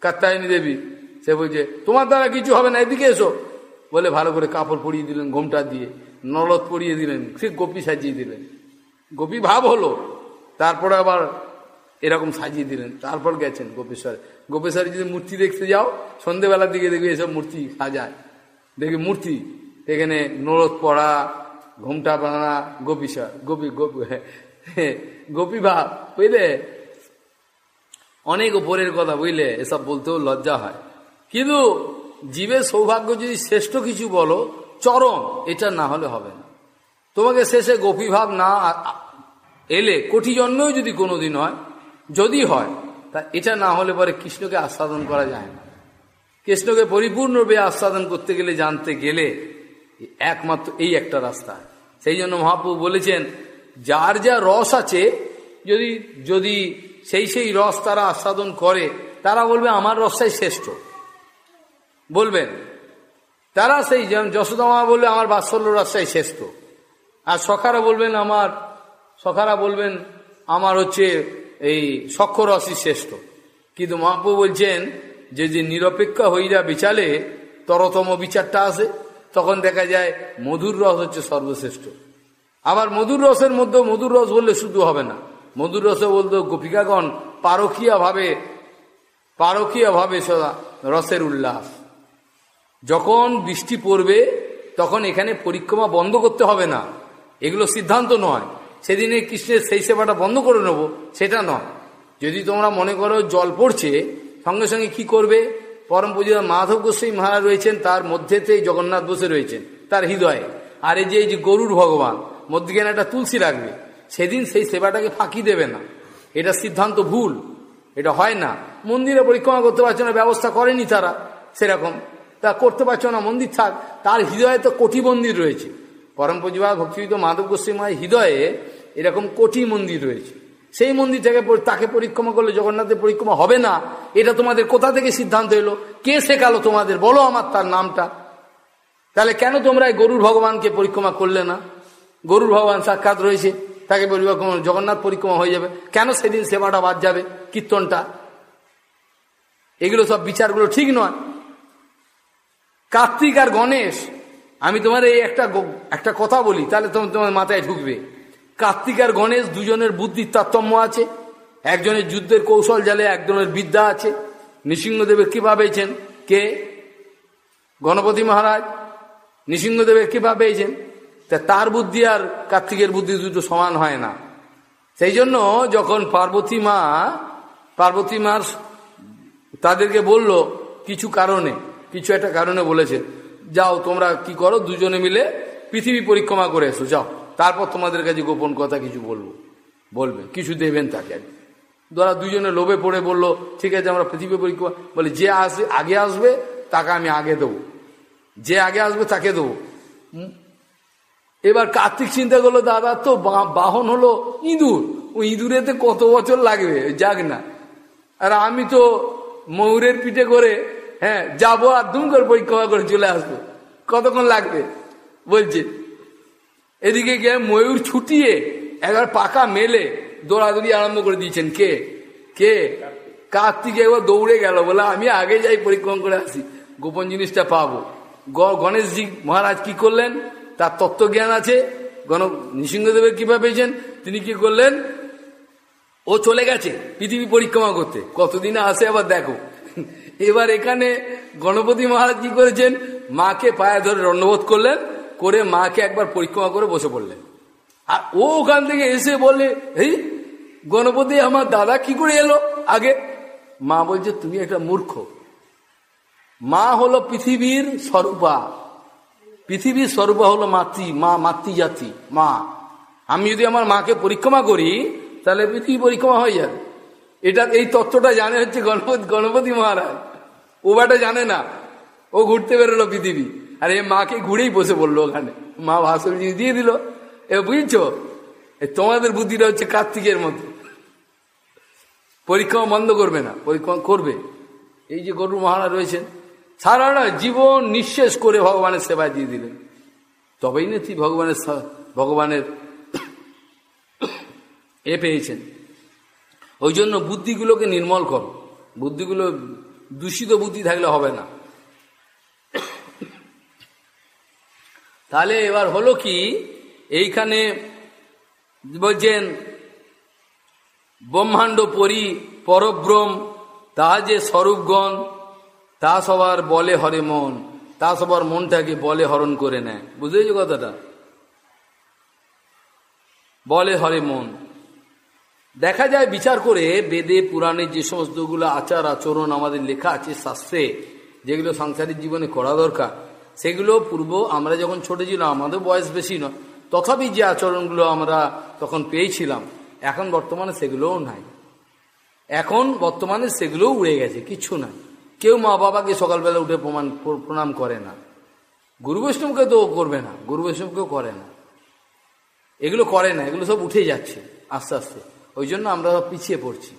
কাত্তায়নী দেবী, সে বলছে, তোমার দ্বারা কিছু হবে না, এদিকে এসো। বলে ভালো করে কাপড় পরিয়ে দিলেন, ঘোমটা দিয়ে নলদ পরিয়ে দিলেন সে গোপী সাজিয়ে দিলেন। গোপী ভাব হলো। তারপরে আবার এরকম সাজিয়ে দিলেন। তারপর গেছেন গোপেশ্বরে। গোপেশ্বরে যদি মূর্তি দেখতে যাও, সন্ধেবেলার দিকে দেখবে এসব মূর্তি সাজায়। দেখি মূর্তি, এখানে নরদ পড়া, ঘুমটা বানা গোপীশ্বর, গোপী গোপী গোপী ভাব, বুঝলে? অনেক ওপরের কথা, বুঝলে? এসব বলতেও লজ্জা হয়। কিন্তু জীবের সৌভাগ্য যদি শ্রেষ্ঠ কিছু বলো, চরম, এটা না হলে হবে না। তোমাকে শেষে গোপীভাব না এলে কোটি জন্মেও যদি কোনোদিন হয়, যদি হয়, তা এটা না হলে পরে কৃষ্ণকে আস্বাদন করা যায় না। কৃষ্ণকে পরিপূর্ণরূপে আস্বাদন করতে গেলে, জানতে গেলে একমাত্র এই একটা রাস্তা। সেই জন্য মহাপ্রভু বলেছেন, যার যা রস আছে, যদি যদি সেই সেই রস তারা আস্বাদন করে, তারা বলবে, আমার রসটাই শ্রেষ্ঠ। বলবেন, তারা সেই যেমন যশোদামা বলবে, আমার বাৎসল্য রসটাই শ্রেষ্ঠ। আর সখারা বলবেন আমার, সখারা বলবেন আমার হচ্ছে এই সক্ষরসই শ্রেষ্ঠ। কিন্তু মহাপ্রভু বলছেন যে যে নিরপেক্ষ হইয়া বিচালে তরতম বিচারটা আসে তখন দেখা যায় মধুর রস হচ্ছে সর্বশ্রেষ্ঠ। আবার মধুর রসের মধ্যে মধুর রস বললে শুধু হবে না। মধুর রসে বলতো গোপিকাগণ পারকীয় ভাবে পারকীয় ভাবে রসের উল্লাস। যখন বৃষ্টি পড়বে, তখন এখানে পরিক্রমা বন্ধ করতে হবে না। এগুলো সিদ্ধান্ত নয়। সেদিনে কৃষ্ণের সেই সেবাটা বন্ধ করে নেব, সেটা নয়। যদি তোমরা মনে করো জল পড়ছে, সঙ্গে সঙ্গে কি করবে? পরম পূজা মাধব গোস্বাই মহারাজ রয়েছেন, তার মধ্যেতেই জগন্নাথ বসে রয়েছেন, তার হৃদয়ে। আর এই যে এই যে গরুর ভগবান, মধ্যখানে একটা তুলসী রাখবে, সেদিন সেই সেবাটাকে ফাঁকি দেবে না। এটা সিদ্ধান্ত ভুল, এটা হয় না। মন্দিরে পরিক্রমা করতে পারছে না, ব্যবস্থা করেনি তারা, সেরকম। তা করতে পারছ না, মন্দির থাক, তার হৃদয়ে তো কোটি মন্দির রয়েছে। পরম প্রতিভা ভক্তিবিদ মাধব গোস্বীমায় হৃদয়ে এরকম কোটি মন্দির রয়েছে। সেই মন্দির থেকে তাকে পরিক্রমা করলে জগন্নাথের পরিক্রমা হবে না, এটা তোমাদের কোথা থেকে সিদ্ধান্ত এলো? কে শেখালো তোমাদের? বলো আমার তার নামটা। তাহলে কেন তোমরা গরুর ভগবানকে পরিক্রমা করলে না? গরুর ভগবান সাক্ষাৎ রয়েছে, তাকে পরিক্রমা জগন্নাথ পরিক্রমা হয়ে যাবে। কেন সেদিন সেবাটা বাদ যাবে, কীর্তনটা? এগুলো সব বিচারগুলো ঠিক নয়। কার্তিক আর গণেশ আমি তোমার এই একটা একটা কথা বলি, তাহলে তোমার তোমার মাথায় ঢুকবে। কার্তিক আর গণেশ দুজনের বুদ্ধির তারতম্য আছে, একজনের যুদ্ধের কৌশল জালে একজনের বিদ্যা আছে। নৃসিংহদেবের কী ভাবেছেন? কে? গণপতি মহারাজ। নৃসিংহদেবের কী ভাবেছেন? তা তার বুদ্ধি আর কার্তিকের বুদ্ধি দুটো সমান হয় না। সেই জন্য যখন পার্বতী মা, পার্বতী মার তাদেরকে বলল, কিছু কারণে, কিছু একটা কারণে বলেছে যাও, তোমরা কি করো, দুজনে মিলে পৃথিবী পরিক্রমা করে এসো, যাও। তারপর তোমাদের কাছে গোপন কথা কিছু বলব। বলবে, কিছু দেবেন তাকে আর ধরা দুজনে লোভে পড়ে বলল, ঠিক আছে, আমরা পৃথিবী পরিক্রমা বলে, যে আসবে আগে আসবে, তাকে আমি আগে দেবো। যে আগে আসবে, তাকে দেবো। এবার কার্তিক চিন্তা করল, দাদা, তো বাহন হলো ইঁদুর। ও ইঁদুরেতে কত বছর লাগবে? যাক না। আর আমি তো ময়ূরের পিঠে করে হ্যাঁ যাব আর দুম করে পরিক্রমা করে চলে আসব। কতক্ষণ লাগবে? বলছে, এদিকে গিয়ে ময়ূর ছুটিয়ে একবার পাকা মেলে দৌড়াদৌড়ি আরম্ভ করে দিয়েছেন। কে? কে? কার্তিক একবার দৌড়ে গেল, বলে আমি আগে যাই পরিক্রমা করে আসি। গোপন জিনিসটা পাবো। গণেশজি মহারাজ কি করলেন? তার তত্ত্বজ্ঞান আছে। গণ, নৃসিংহদেবের কীভাবে পেয়েছেন। তিনি কি করলেন? ও চলে গেছে পৃথিবী পরিক্রমা করতে। কতদিনে আসে আবার দেখো। এবার এখানে গণপতি মহারাজ কি করেছেন? মাকে পায়ে ধরে রণ্ডবোধ করলেন, করে মাকে একবার পরিক্রমা করে বসে পড়লেন। আর ও ওখান থেকে এসে বলে এই গণপতি, আমার দাদা কি করে এলো? আগে, মা বলছে, তুমি একটা মূর্খ। মা হলো পৃথিবীর স্বরূপা। পৃথিবীর স্বরূপা হলো মাতৃ, মা মাতৃজাতি, মা। আমি যদি আমার মাকে পরিক্রমা করি, তাহলে পৃথিবী পরিক্রমা হয়ে যাবে। এটা এই তত্ত্বটা জানে হচ্ছে গণপতি গণপতি মহারাজ। ও বাটা জানে না। ও ঘুরতে বেরোলো পৃথিবী। আর এ মাকে ঘুরেই বসে পড়ল ওখানে। মা ভাষণ দিয়ে দিল। এ বুঝছ? তোমাদের বুদ্ধিটা হচ্ছে কার্তিকের মতো। পরীক্ষা বন্ধ করবে না, পরীক্ষা করবে। এই যে গরু মহারাজ রয়েছেন, সারাটা জীবন নিঃশেষ করে ভগবানের সেবায় দিয়ে দিলেন। তবেই না তুই ভগবানের ভগবানের এ পেয়েছেন। ওই জন্য বুদ্ধিগুলোকে নির্মল করো। বুদ্ধিগুলো দূষিত বুদ্ধি থাকলে হবে না। তাহলে এবার হলো কি, এইখানে বলছেন, ব্রহ্মাণ্ড পরি পরব্রম তা যে স্বরূপগণ, তা সবার বলে হরে মন, তা সবার মনটাকে বলে হরণ করে নেয়। বুঝেছ কথাটা? বলে হরে মন। দেখা যায় বিচার করে বেদে, পুরাণে যে সমস্তগুলো আচার, আচরণ আমাদের লেখা আছে শাস্ত্রে, যেগুলো সাংসারিক জীবনে করা দরকার, সেগুলো পূর্ব আমরা যখন ছোট ছিলাম, আমাদের বয়স বেশি নয়, তথাপি যে আচরণগুলো আমরা তখন পেয়েছিলাম, এখন বর্তমানে সেগুলোও নাই। এখন বর্তমানে সেগুলোও উড়ে গেছে, কিছু নাই। কেউ মা বাবাকে সকালবেলা উঠে প্রমাণ, প্রণাম করে না। গুরু বৈষ্ণবকে তো করবে না, গুরু বৈষ্ণবকেও করে না। এগুলো করে না, এগুলো সব উঠে যাচ্ছে, আস্তে আস্তে। ওই জন্য আমরা পিছিয়ে পড়ছি।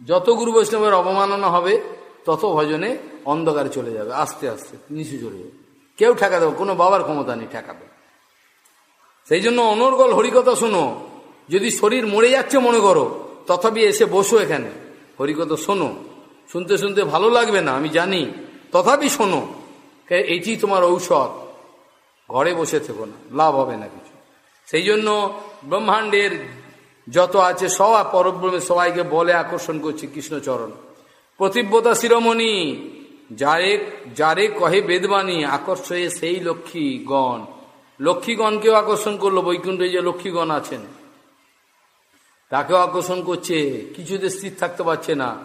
যত গুরু বৈষ্ণবের অবমাননা হবে, তত ভজনে অন্ধকারে চলে যাবে, আস্তে আস্তে, নিচু চলে যাবে। কেউ ঠেকা দেবে কোনো বাবার ক্ষমতা নেই ঠেকাবে সেই জন্য অনর্গল হরিকথা শোনো, যদি শরীর মরে যাচ্ছে মনে করো, তথাপি এসে বসো এখানে। হরিকথা শোনো, শুনতে শুনতে ভালো লাগবে না, আমি জানি, তথাপি শোনো এইটি তোমার ঔষধ, ঘরে বসে থেকো না, লাভ হবে না কিছু। সেই জন্য ব্রহ্মাণ্ডের যত আছে সবাই পরব্রমে সবাইকে বলে আকর্ষণ করছে কৃষ্ণচরণ। প্রতিব্যতা শিরোমণি, যারে যারে কহে বেদবাণী, আকর্ষয়ে সেই লক্ষ্মীগণ। লক্ষ্মীগণকেও আকর্ষণ করল, বৈকুণ্ঠে যে লক্ষ্মীগণ আছেন। তাকেও আকর্ষণ করছে, কিছুতে স্থির থাকতে পারছে না।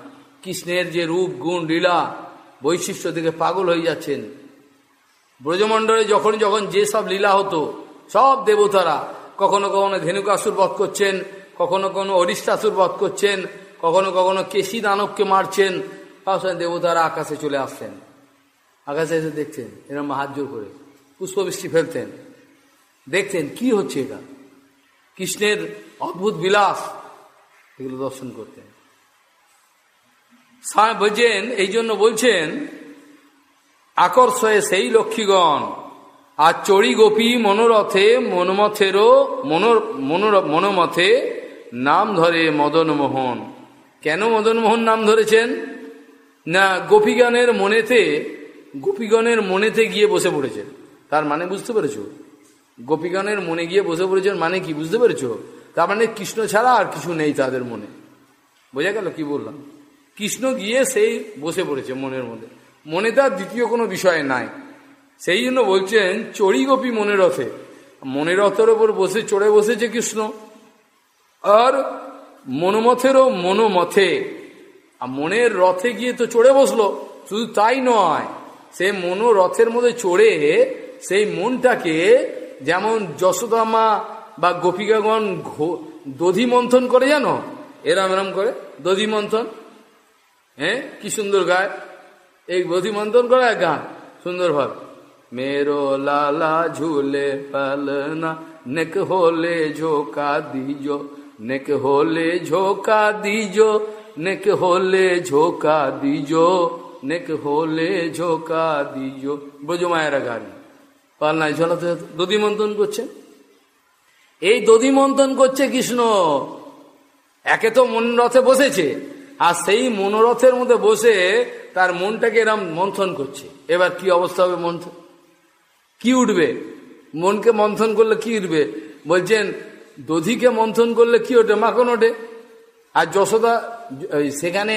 কৃষ্ণের যে রূপ, গুণ, লীলা, বৈশিষ্ট্য থেকে পাগল হয়ে যাচ্ছেন। ব্রজমণ্ডলে যখন যখন যে সব লীলা হতো, সব দেবতারা কখনো কখনো ধেনুকাসুর বধ করছেন কখনো কখনো অরিষ্টাসুর বধ করছেন, কখনো কখনো কেশি দানবকে মারছেন। সবসময় দেবতারা আকাশে চলে আসতেন আকাশে এসে দেখছেন এরম হাত জোর করে, পুষ্পবৃষ্টি ফেলতেন দেখতেন কি হচ্ছে এটা? কৃষ্ণের অদ্ভুত বিলাস। এগুলো দর্শন করতেন। বলছেন, এই জন্য বলছেন, আকর্ষয়ে সেই লক্ষ্মীগণ, আর চড়ি গোপী মনোরথে মনমথেরও মনোর মনোমথে নাম ধরে মদনমোহন কেন মদনমোহন নাম ধরেছেন? না, গোপীগণের মনেতে গোপীগণের মনেতে গিয়ে বসে পড়েছেন। তার মানে বুঝতে পেরেছ? গোপীগণের মনে গিয়ে বসে পড়েছেন মানে কি? বুঝতে পেরেছ? তার মানে কৃষ্ণ ছাড়া আর কিছু নেই তাদের মনে। বোঝা গেল কি বললাম? কৃষ্ণ গিয়ে সেই বসে পড়েছে মনের মধ্যে। মনে তার দ্বিতীয় কোনো বিষয় নাই। সেই জন্য বলছেন, চড়ি গোপী মনের রথে মনের রথের ওপর বসে, চড়ে বসেছে কৃষ্ণ। আর মনোমথেরও মনোমথে। আর মনের রথে গিয়ে তো চড়ে বসল। শুধু তাই নয়, সে মনোরথের মধ্যে চড়ে সেই মনটাকে যেমন যশোদামা বা গোপিকাগণ দধি মন্থন করে জানো? এরম এরম করে, দধি মন্থন। হ্যাঁ? কি সুন্দর গায়। এই দধি মন্থন করে গান, সুন্দর ভাবে। মেরো লালা ঝুলে পালনা, নেক হলে ঝোকা দিজো নেক হলে ঝোকা দিজো, নেক হলে ঝোকা দিজো, নেক হলে ঝোকা দিজো। ব্রজমায়েরা গাড়ি পালনায় ঝোলাতে দধি মন্থন করছে। এই দধি মন্থন করছে কৃষ্ণ। একে তো মনরথে বসেছে, আর সেই মনোরথের মধ্যে বসে তার মনটাকে এরম মন্থন করছে। এবার কি অবস্থা হবে মন্থন কি উঠবে? মনকে মন্থন করলে কি উঠবে? বলছেন দধিকে মন্থন করলে কি ওঠে? মাখন ওঠে। আর যশোদা সেখানে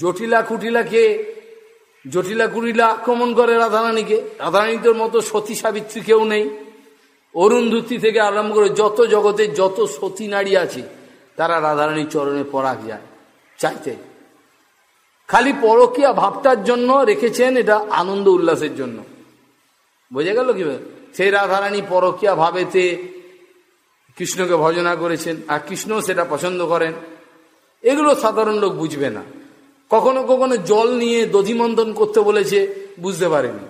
জটিলা কুটিলাকে, জটিলা কুটিলা আক্রমণ করে রাধারানীকে। রাধারানীদের মতো সতী সাবিত্রী কেউ নেই। অরুন্ধুতি থেকে আরম্ভ করে যত জগতে যত সতী নারী আছে, তারা রাধারানীর চরণে পরাগ যায়, চাইতে। খালি পরকিয়া ভাবটার জন্য রেখেছেন এটা আনন্দ উল্লাসের জন্য। বোঝা গেল কি? সেই রাধারানী পরকিয়া ভাবেতে কৃষ্ণকে ভজনা করেছেন, আর কৃষ্ণ সেটা পছন্দ করেন। এগুলো সাধারণ লোক বুঝবে না। কখনো কখনো জল নিয়ে দধিমন্থন করতে বলেছে, বুঝতে পারেনি।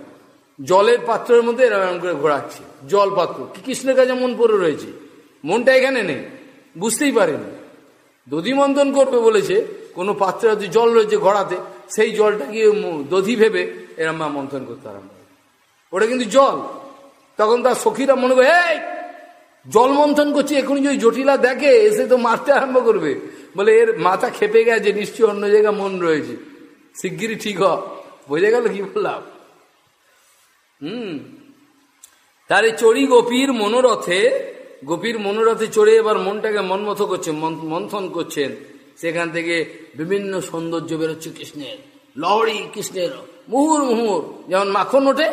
জলের পাত্রের মধ্যে এরকম করে ঘোরাচ্ছে। জল পাত্র কৃষ্ণের কাছে মন পড়ে রয়েছে? মনটা এখানে নেই। বুঝতেই পারেনি। দধিমন্থন করবে বলেছে, কোনো পাত্রে হয়তো জল রয়েছে ঘোড়াতে, সেই জলটাকে দধি ভেবে এরম মন্থন করতে আরম্ভ ওটা কিন্তু জল। তখন তার সখীরা মনে করে, এই জল মন্থন করছে, এখনই যদি জটিলা দেখে, এসে তো মারতে আরম্ভ করবে। বলে, এর মাথা খেপে গেছে, নিশ্চয়ই অন্য জায়গায় মন রয়েছে। শিগগিরই ঠিক হ। বোঝা গেল কি বললাম? হুম। তার এই চড়ি গোপীর মনোরথে গোপীর মনোরথে চড়ে এবার মনটাকে মনমথ করছেন মন্থন করছেন। সেখান থেকে বিভিন্ন সৌন্দর্য বেরোচ্ছে কৃষ্ণের। লহরি কৃষ্ণের, মুহুর মুহুর। যেমন মাখন ওঠে,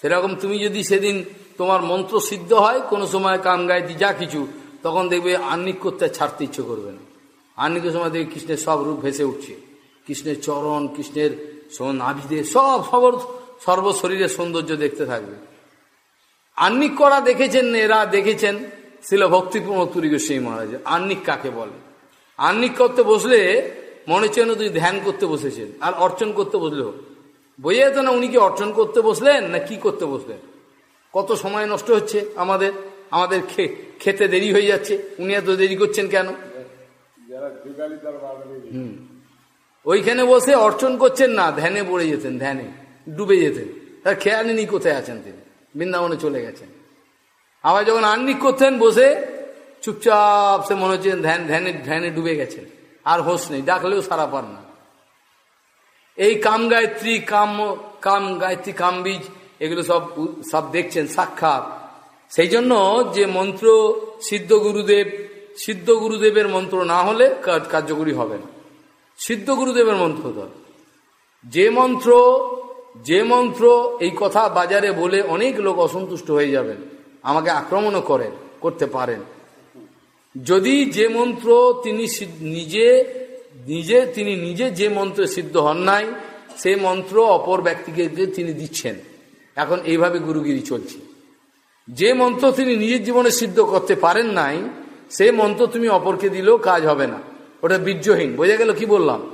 সেরকম তুমি যদি সেদিন তোমার মন্ত্র সিদ্ধ হয়, কোনো সময় কাম গাইতি যা কিছু, তখন দেখবে আন্নিক করতে ছাড়তে ইচ্ছে করবে না। আন্নিকের সময় দেখবে কৃষ্ণের সব রূপ ভেসে উঠছে। কৃষ্ণের চরণ, কৃষ্ণের নাভিদে সব সবর সর্বশরীরের সৌন্দর্য দেখতে থাকবে। আন্নিক করা দেখেছেন, এরা দেখেছেন ছিল ভক্তিপূর্ণ তুরি গোস্বামী মহারাজ। আন্নিক কাকে বলে? আন্নিক করতে বসলে মনে হচ্ছে তুই ধ্যান করতে বসেছেন, আর অর্চন করতে বসলেও। বোঝা যেত না উনি কি অর্চন করতে বসলেন, না কি করতে বসলেন? কত সময় নষ্ট হচ্ছে আমাদের আমাদের খেতে দেরি হয়ে যাচ্ছে। উনি এত দেরি করছেন কেন? হুম। ওইখানে বসে অর্চন করছেন না ধ্যানে পড়ে যেতেন ধ্যানে ডুবে যেতেন। তার খেয়াল নেই কোথায় আছেন তিনি। বৃন্দাবনে চলে গেছেন। আবার যখন আন্নিক করতেন বসে চুপচাপ সে মনে হচ্ছে ধ্যান ধ্যানে ধ্যানে ডুবে গেছেন আর হোস নেই ডাকলেও সারা পান না। এই কাম গায়ত্রী কাম কাম গায়ত্রী কামবীজ এগুলো সব সব দেখছেন, সাক্ষাৎ। সেই জন্য যে মন্ত্র সিদ্ধ গুরুদেব, সিদ্ধ গুরুদেবের মন্ত্র না হলে কার্যকরী হবে না। সিদ্ধ গুরুদেবের মন্ত্র তো যে মন্ত্র যে মন্ত্র এই কথা বাজারে বলে অনেক লোক অসন্তুষ্ট হয়ে যাবেন, আমাকে আক্রমণও করেন, করতে পারেন। যদি যে মন্ত্র তিনি নিজে নিজে, তিনি নিজে যে মন্ত্রে সিদ্ধ হন নাই, সে মন্ত্র অপর ব্যক্তিকে তিনি দিচ্ছেন। এখন এইভাবে গুরুগিরি চলছে। যে মন্ত্র তিনি নিজের জীবনে সিদ্ধ করতে পারেন নাই, সে মন্ত্র তুমি অপরকে দিলেও কাজ হবে না। ওটা বীর্যহীন। বোঝা গেল কি বললাম?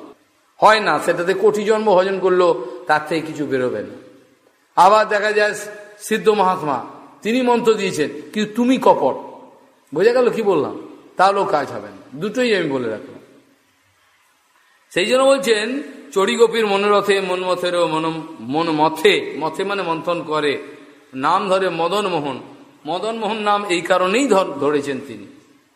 হয় না, সেটাতে কোটি জন্ম ভজন করল তার থেকে কিছু বেরোবে না। আবার দেখা যায় সিদ্ধ মহাত্মা, তিনি মন্ত্র দিয়েছেন, কিন্তু তুমি কপট। বোঝা গেল কি বললাম? তাহলেও কাজ হবে না। দুটোই আমি বলে রাখলাম। সেই জন্য বলছেন চড়িগোপীর মনোরথে মনমথেরও মন মন মথে মথে মানে মন্থন করে, নাম ধরে মদন মোহন। মদন মোহন নাম এই কারণেই ধরেছেন তিনি।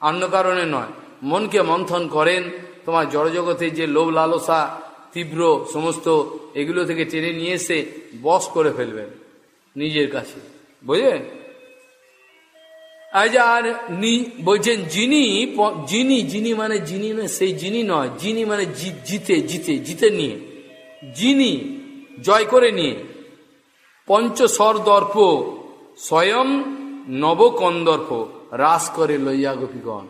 অন্য কারণে নয়। মনকে মন্থন করেন, তোমার জড়জগতে যে লোভ লালসা, তীব্র সমস্ত এগুলো থেকে টেনে নিয়ে এসে বস করে ফেলবেন নিজের কাছে। বুঝলেন? আর বলছেন, যিনি যিনি যিনি মানে যিনি নয়, সেই যিনি নয়। যিনি মানে জিতে জিতে জিতে নিয়ে। যিনি জয় করে নিয়ে। পঞ্চস্বর দর্প স্বয়ং নবকন্দর্প রাস করে লইয়া গোপীগণ।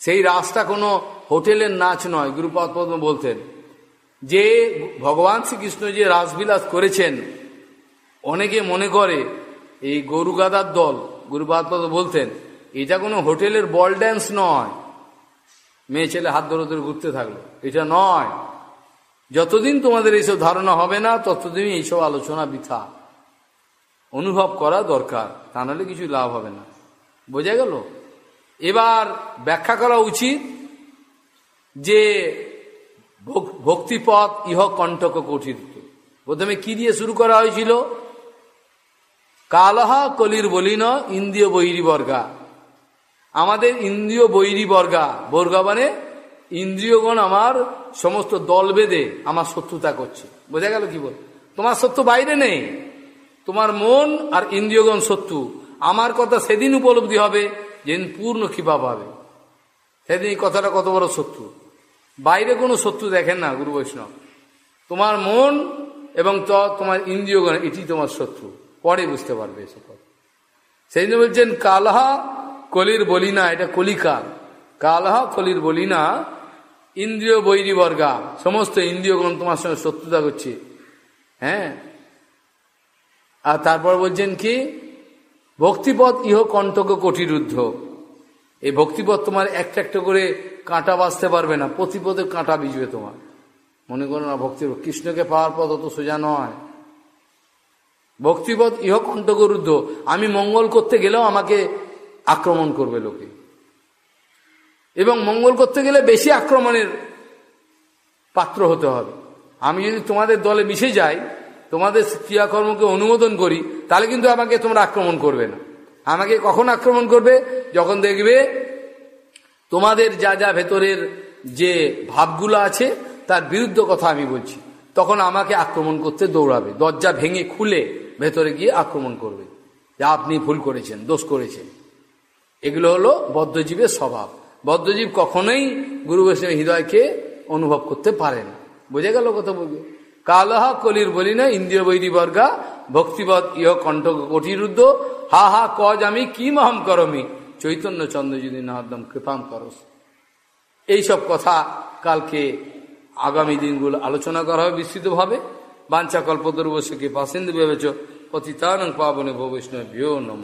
সেই রাসটা কোনো হোটেলের নাচ নয়, গুরুপাদ পদ্ম বলতেন। যে ভগবান শ্রীকৃষ্ণ যে রাসবিলাস করেছেন, অনেকে মনে করে, এই গরু গাদার দল গুরুপাদ বলতেন, এটা কোনো হোটেলের বল ড্যান্স নয়। মেয়ে ছেলে হাত ধরে ধরে ঘুরতে থাকল, এটা নয়। যতদিন তোমাদের এইসব ধারণা হবে না ততদিন এইসব আলোচনা বৃথা। অনুভব করা দরকার, তা নাহলে কিছু লাভ হবে না। বোঝা গেল? এবার ব্যাখ্যা করা উচিত যে ভক্তিপথ ইহ কণ্ঠক কঠিত। প্রথমে কি দিয়ে শুরু করা হয়েছিল? কালহা কলির বলিন ইন্দ্রিয় বৈরী বর্গা। আমাদের ইন্দ্রিয় বৈরী বর্গা। বর্গা মানে ইন্দ্রিয়গণ আমার সমস্ত দল বেঁধে আমার শত্রুতা করছে। বোঝা গেল কি বল? তোমার শত্রু বাইরে নেই। তোমার মন আর ইন্দ্রিয়গণ শত্রু। আমার কথা সেদিন উপলব্ধি হবে, যেদিন পূর্ণ কৃপা পাবে। সেদিন কথাটা কত বড় শত্রু। বাইরে কোনো শত্রু দেখেন না, গুরু বৈষ্ণব। তোমার মন এবং তোমার ইন্দ্রিয়গণ, এটি তোমার শত্রু। পরে বুঝতে পারবে এসব কথা। সেই জন্য বলছেন, কালহা কলির বলি না এটা কলিকাল কালহা কলির বলি না ইন্দ্রিয় বৈরী বর্গা সমস্ত ইন্দ্রিয়গণ তোমার সঙ্গে শত্রুতা করছে। হ্যাঁ? আর তারপর বলছেন কি, ভক্তিপথ ইহ কণ্ঠক কটিরুদ্ধ। এই ভক্তিপথ তোমার একটা একটা করে কাঁটা বাঁচতে পারবে না, প্রতিপদে কাঁটা বিজবে তোমার। মনে করো না ভক্তি কৃষ্ণকে পাওয়ার পথ অত সোজা নয়। ভক্তিপথ ইহ কণ্ঠকরুদ্ধ আমি মঙ্গল করতে গেলেও আমাকে আক্রমণ করবে লোকে। এবং মঙ্গল করতে গেলে বেশি আক্রমণের পাত্র হতে হবে। আমি যদি তোমাদের দলে মিশে যাই, তোমাদের ক্রিয়াকর্মকে অনুমোদন করি, তাহলে কিন্তু আমাকে তোমরা আক্রমণ করবে না। আমাকে কখন আক্রমণ করবে? যখন দেখবে তোমাদের যা যা ভেতরের যে ভাবগুলো আছে, তার বিরুদ্ধ কথা আমি বলছি। তখন আমাকে আক্রমণ করতে দৌড়াবে। দরজা ভেঙে খুলে ভেতরে গিয়ে আক্রমণ করবে। যে আপনি ভুল করেছেন, দোষ করেছেন। এগুলো হলো বদ্ধজীবের স্বভাব। বদ্ধজীব কখনোই গুরু বৈষ্ণব হৃদয়কে অনুভব করতে পারে না। বুঝে গেল কথা বলবে? কালহা কলির বলি না, ইন্দ্রিয় বৈরী বর্গা ভক্তিবদ ইহ কণ্ঠ কটিরুদ্ধ, হা হা কজ আমি কি মহম করমি? চৈতন্য চন্দ্র যদি না একদম কৃপাম করস। এইসব কথা কালকে আগামী দিনগুলো আলোচনা করা হবে বিস্তৃতভাবে। বাঞ্ছা কল্পতরু বসে পাশেন্দ্র ভেবেছ পতিতানং পাবনে ভবৈষ্ণব নম।